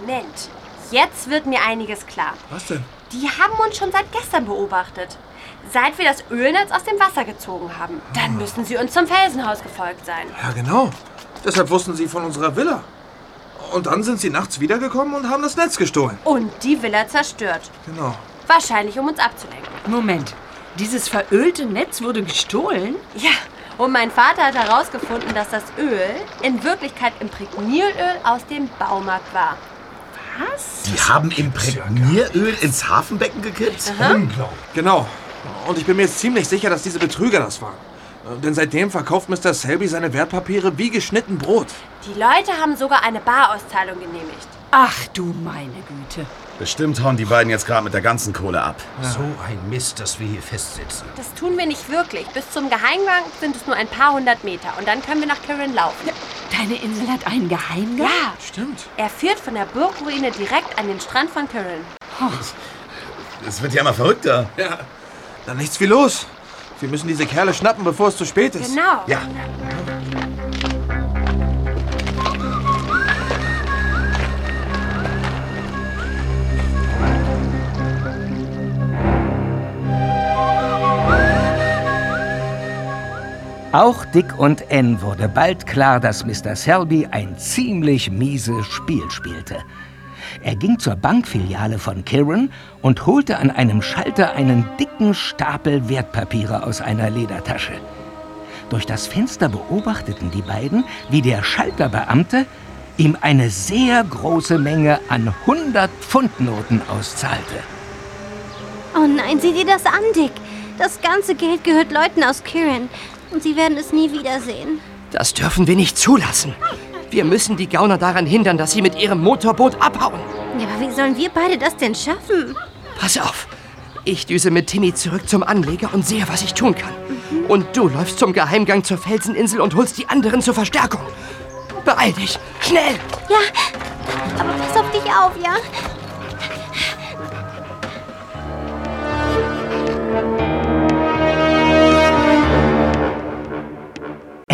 Moment. Jetzt wird mir einiges klar. Was denn? Die haben uns schon seit gestern beobachtet. Seit wir das Ölnetz aus dem Wasser gezogen haben. Dann müssen sie uns zum Felsenhaus gefolgt sein. Ja, genau. Deshalb wussten sie von unserer Villa. Und dann sind sie nachts wiedergekommen und haben das Netz gestohlen. Und die Villa zerstört. Genau. Wahrscheinlich, um uns abzulenken. Moment, dieses verölte Netz wurde gestohlen? Ja, und mein Vater hat herausgefunden, dass das Öl in Wirklichkeit Imprägnieröl aus dem Baumarkt war. Was? Die haben Imprägnieröl ins Hafenbecken gekippt? Unglaublich. Genau. Und ich bin mir jetzt ziemlich sicher, dass diese Betrüger das waren. Äh, Denn seitdem verkauft Mr. Selby seine Wertpapiere wie geschnitten Brot. Die Leute haben sogar eine Barauszahlung genehmigt. Ach du meine Güte. Bestimmt hauen die beiden jetzt gerade mit der ganzen Kohle ab. So ein Mist, dass wir hier festsitzen. Das tun wir nicht wirklich. Bis zum Geheimgang sind es nur ein paar hundert Meter. Und dann können wir nach Kirin laufen. Deine Insel hat einen Geheimgang? Ja. Stimmt. Er führt von der Burgruine direkt an den Strand von Kirin. Es wird ja immer verrückter. Ja. Dann nichts wie los. Wir müssen diese Kerle schnappen, bevor es zu spät ist. Genau. Ja. Auch Dick und Ann wurde bald klar, dass Mr. Selby ein ziemlich mieses Spiel spielte. Er ging zur Bankfiliale von Kiran und holte an einem Schalter einen dicken Stapel Wertpapiere aus einer Ledertasche. Durch das Fenster beobachteten die beiden, wie der Schalterbeamte ihm eine sehr große Menge an 100 Pfundnoten auszahlte. Oh nein, sieh dir das an, Dick. Das ganze Geld gehört Leuten aus Kirin. Und sie werden es nie wiedersehen. Das dürfen wir nicht zulassen. Wir müssen die Gauner daran hindern, dass sie mit ihrem Motorboot abhauen. Ja, aber wie sollen wir beide das denn schaffen? Pass auf. Ich düse mit Timmy zurück zum Anleger und sehe, was ich tun kann. Und du läufst zum Geheimgang zur Felseninsel und holst die anderen zur Verstärkung. Beeil dich. Schnell. Ja, aber pass auf dich auf, ja?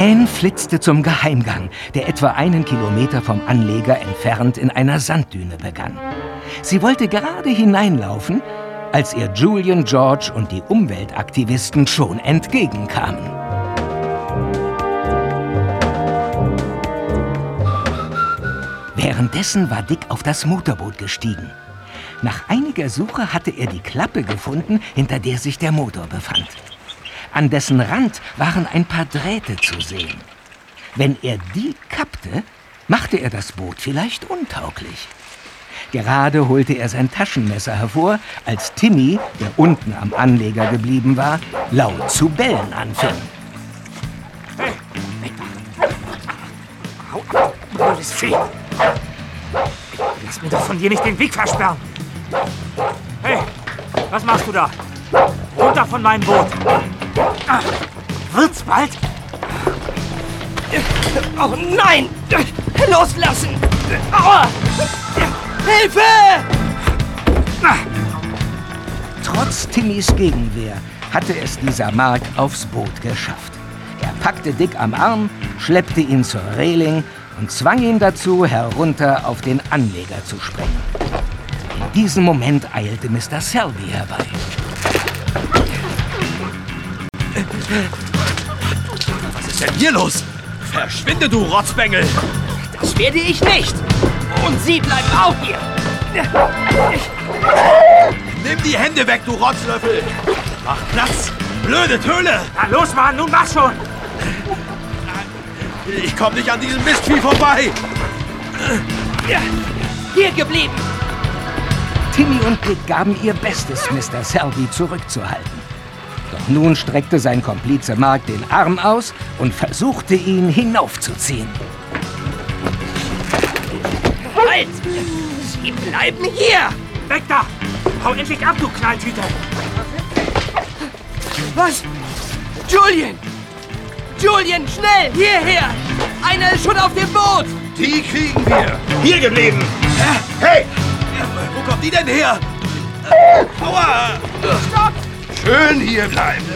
Anne flitzte zum Geheimgang, der etwa einen Kilometer vom Anleger entfernt in einer Sanddüne begann. Sie wollte gerade hineinlaufen, als ihr Julian George und die Umweltaktivisten schon entgegenkamen. Währenddessen war Dick auf das Motorboot gestiegen. Nach einiger Suche hatte er die Klappe gefunden, hinter der sich der Motor befand. An dessen Rand waren ein paar Drähte zu sehen. Wenn er die kappte, machte er das Boot vielleicht untauglich. Gerade holte er sein Taschenmesser hervor, als Timmy, der unten am Anleger geblieben war, laut zu bellen anfing. Hau ab, blödes Vieh! Lass mir doch von dir nicht den Weg versperren! Hey, was machst du da? Runter von meinem Boot! Wird's bald? Oh nein! Loslassen! Aua! Hilfe! Trotz Timmys Gegenwehr hatte es dieser Mark aufs Boot geschafft. Er packte Dick am Arm, schleppte ihn zur Reling und zwang ihn dazu, herunter auf den Anleger zu springen. In diesem Moment eilte Mr. Selby herbei. Was ist denn hier los? Verschwinde, du Rotzbengel! Das werde ich nicht! Und Sie bleiben auch hier! Nimm die Hände weg, du Rotzlöffel! Mach Platz! Blöde Töle! Na los, Mann, nun mach schon! Ich komm nicht an diesem Mistvieh vorbei! Hier geblieben! Timmy und Dick gaben ihr Bestes, Mr. Selby zurückzuhalten. Doch nun streckte sein Komplize Mark den Arm aus und versuchte, ihn hinaufzuziehen. Halt! Sie bleiben hier! Weg da! Hau endlich ab, du Knalltüte! Was? Julian! Julian, schnell! Hierher! Einer ist schon auf dem Boot! Die kriegen wir! Hier geblieben! Hey! Wo kommt die denn her? Aua! Stopp! Schön hier bleiben!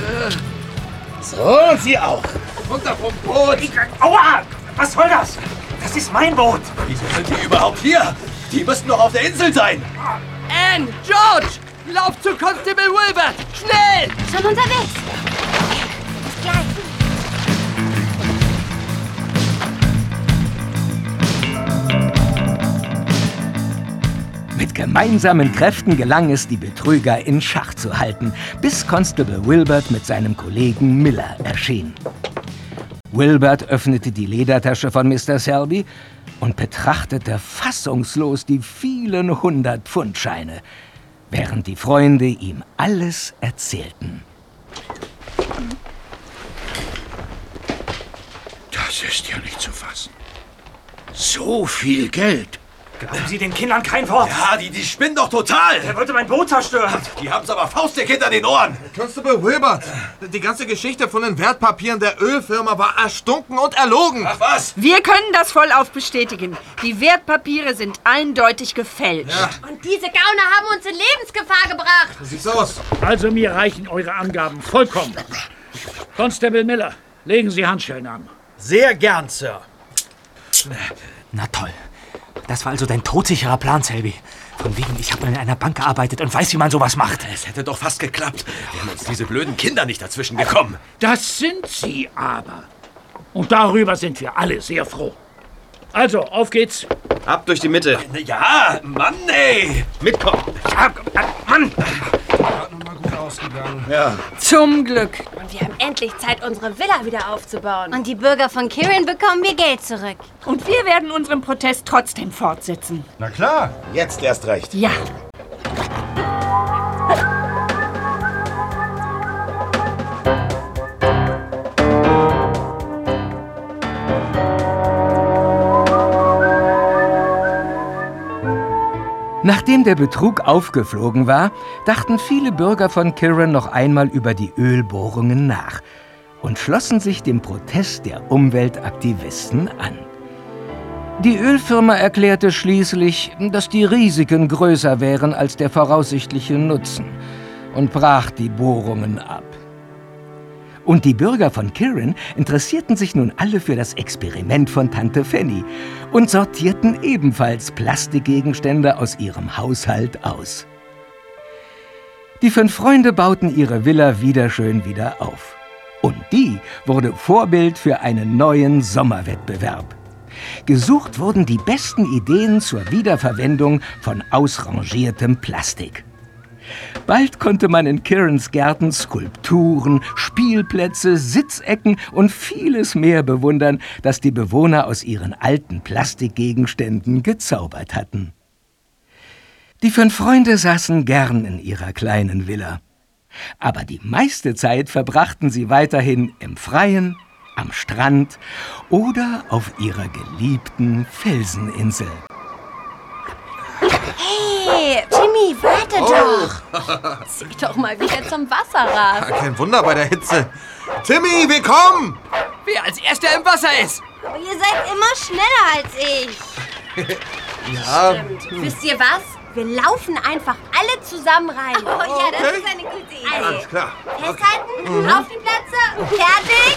So, und Sie auch! Runter vom Boot! Aua! Was soll das? Das ist mein Boot! Wieso sind die überhaupt hier? Die müssten doch auf der Insel sein! Anne! George! Lauf zu Constable Wilbert! Schnell! Schon unterwegs! Gemeinsamen Kräften gelang es, die Betrüger in Schach zu halten, bis Constable Wilbert mit seinem Kollegen Miller erschien. Wilbert öffnete die Ledertasche von Mr. Selby und betrachtete fassungslos die vielen hundert Pfundscheine, während die Freunde ihm alles erzählten. Das ist ja nicht zu fassen. So viel Geld. Glauben Sie den Kindern kein Wort? Ja, die, die spinnen doch total! Er wollte mein Boot zerstören! Die haben's aber faustdick hinter den Ohren! Constable Wilbert, die ganze Geschichte von den Wertpapieren der Ölfirma war erstunken und erlogen. Ach was? Wir können das vollauf bestätigen. Die Wertpapiere sind eindeutig gefälscht. Und diese Gauner haben uns in Lebensgefahr gebracht. Sieht's aus. Also mir reichen eure Angaben vollkommen. Constable Miller, legen Sie Handschellen an. Sehr gern, Sir. Na toll. Das war also dein todsicherer Plan, Selby. Von wegen, ich habe mal in einer Bank gearbeitet und weiß, wie man sowas macht. Es hätte doch fast geklappt. Wären uns diese blöden Kinder nicht dazwischen gekommen. Das sind sie aber. Und darüber sind wir alle sehr froh. Also, auf geht's. Ab durch die Mitte. Ja, Mann, ey. Mitkommen. Ja, Mann. Ausgegangen. Ja. Zum Glück. Und wir haben endlich Zeit, unsere Villa wieder aufzubauen. Und die Bürger von Kirin bekommen wir Geld zurück. Und wir werden unseren Protest trotzdem fortsetzen. Na klar. Jetzt erst recht. Ja. Nachdem der Betrug aufgeflogen war, dachten viele Bürger von Kirin noch einmal über die Ölbohrungen nach und schlossen sich dem Protest der Umweltaktivisten an. Die Ölfirma erklärte schließlich, dass die Risiken größer wären als der voraussichtliche Nutzen und brach die Bohrungen ab. Und die Bürger von Kirin interessierten sich nun alle für das Experiment von Tante Fanny und sortierten ebenfalls Plastikgegenstände aus ihrem Haushalt aus. Die fünf Freunde bauten ihre Villa wieder schön wieder auf. Und die wurde Vorbild für einen neuen Sommerwettbewerb. Gesucht wurden die besten Ideen zur Wiederverwendung von ausrangiertem Plastik. Bald konnte man in Kirans Gärten Skulpturen, Spielplätze, Sitzecken und vieles mehr bewundern, das die Bewohner aus ihren alten Plastikgegenständen gezaubert hatten. Die fünf Freunde saßen gern in ihrer kleinen Villa. Aber die meiste Zeit verbrachten sie weiterhin im Freien, am Strand oder auf ihrer geliebten Felseninsel. Hey, Timmy, warte Oh. doch. Zieh doch mal wieder zum Wasserrad. Kein Wunder bei der Hitze. Timmy, willkommen! Wer als Erster im Wasser ist. Aber ihr seid immer schneller als ich. Ja. Wisst ihr was? Wir laufen einfach alle zusammen rein. Oh ja, das ist eine gute Idee. Also, Alles klar. Festhalten, Mhm. auf die Plätze, fertig,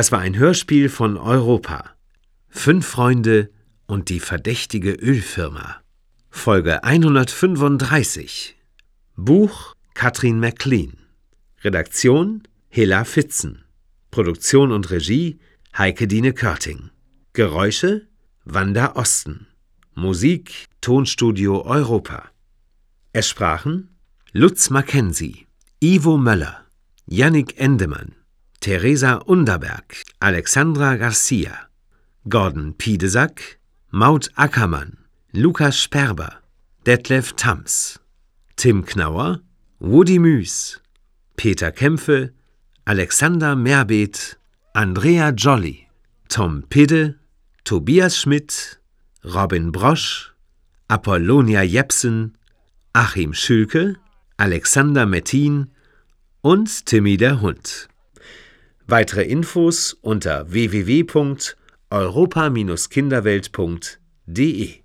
Das war ein Hörspiel von Europa. Fünf Freunde und die verdächtige Ölfirma. Folge 135. Buch Katrin McLean. Redaktion Hilla Fitzen. Produktion und Regie Heike Dine Körting. Geräusche Wanda Osten. Musik Tonstudio Europa. Es sprachen Lutz Mackenzie, Ivo Möller, Yannick Endemann, Theresa Underberg, Alexandra Garcia, Gordon Piedesack, Maud Ackermann, Lukas Sperber, Detlef Tams, Tim Knauer, Woody Müs, Peter Kämpfe, Alexander Merbeth, Andrea Jolly, Tom Pidde, Tobias Schmidt, Robin Brosch, Apollonia Jepsen, Achim Schülke, Alexander Mettin und Timmy der Hund. Weitere Infos unter www.europa-kinderwelt.de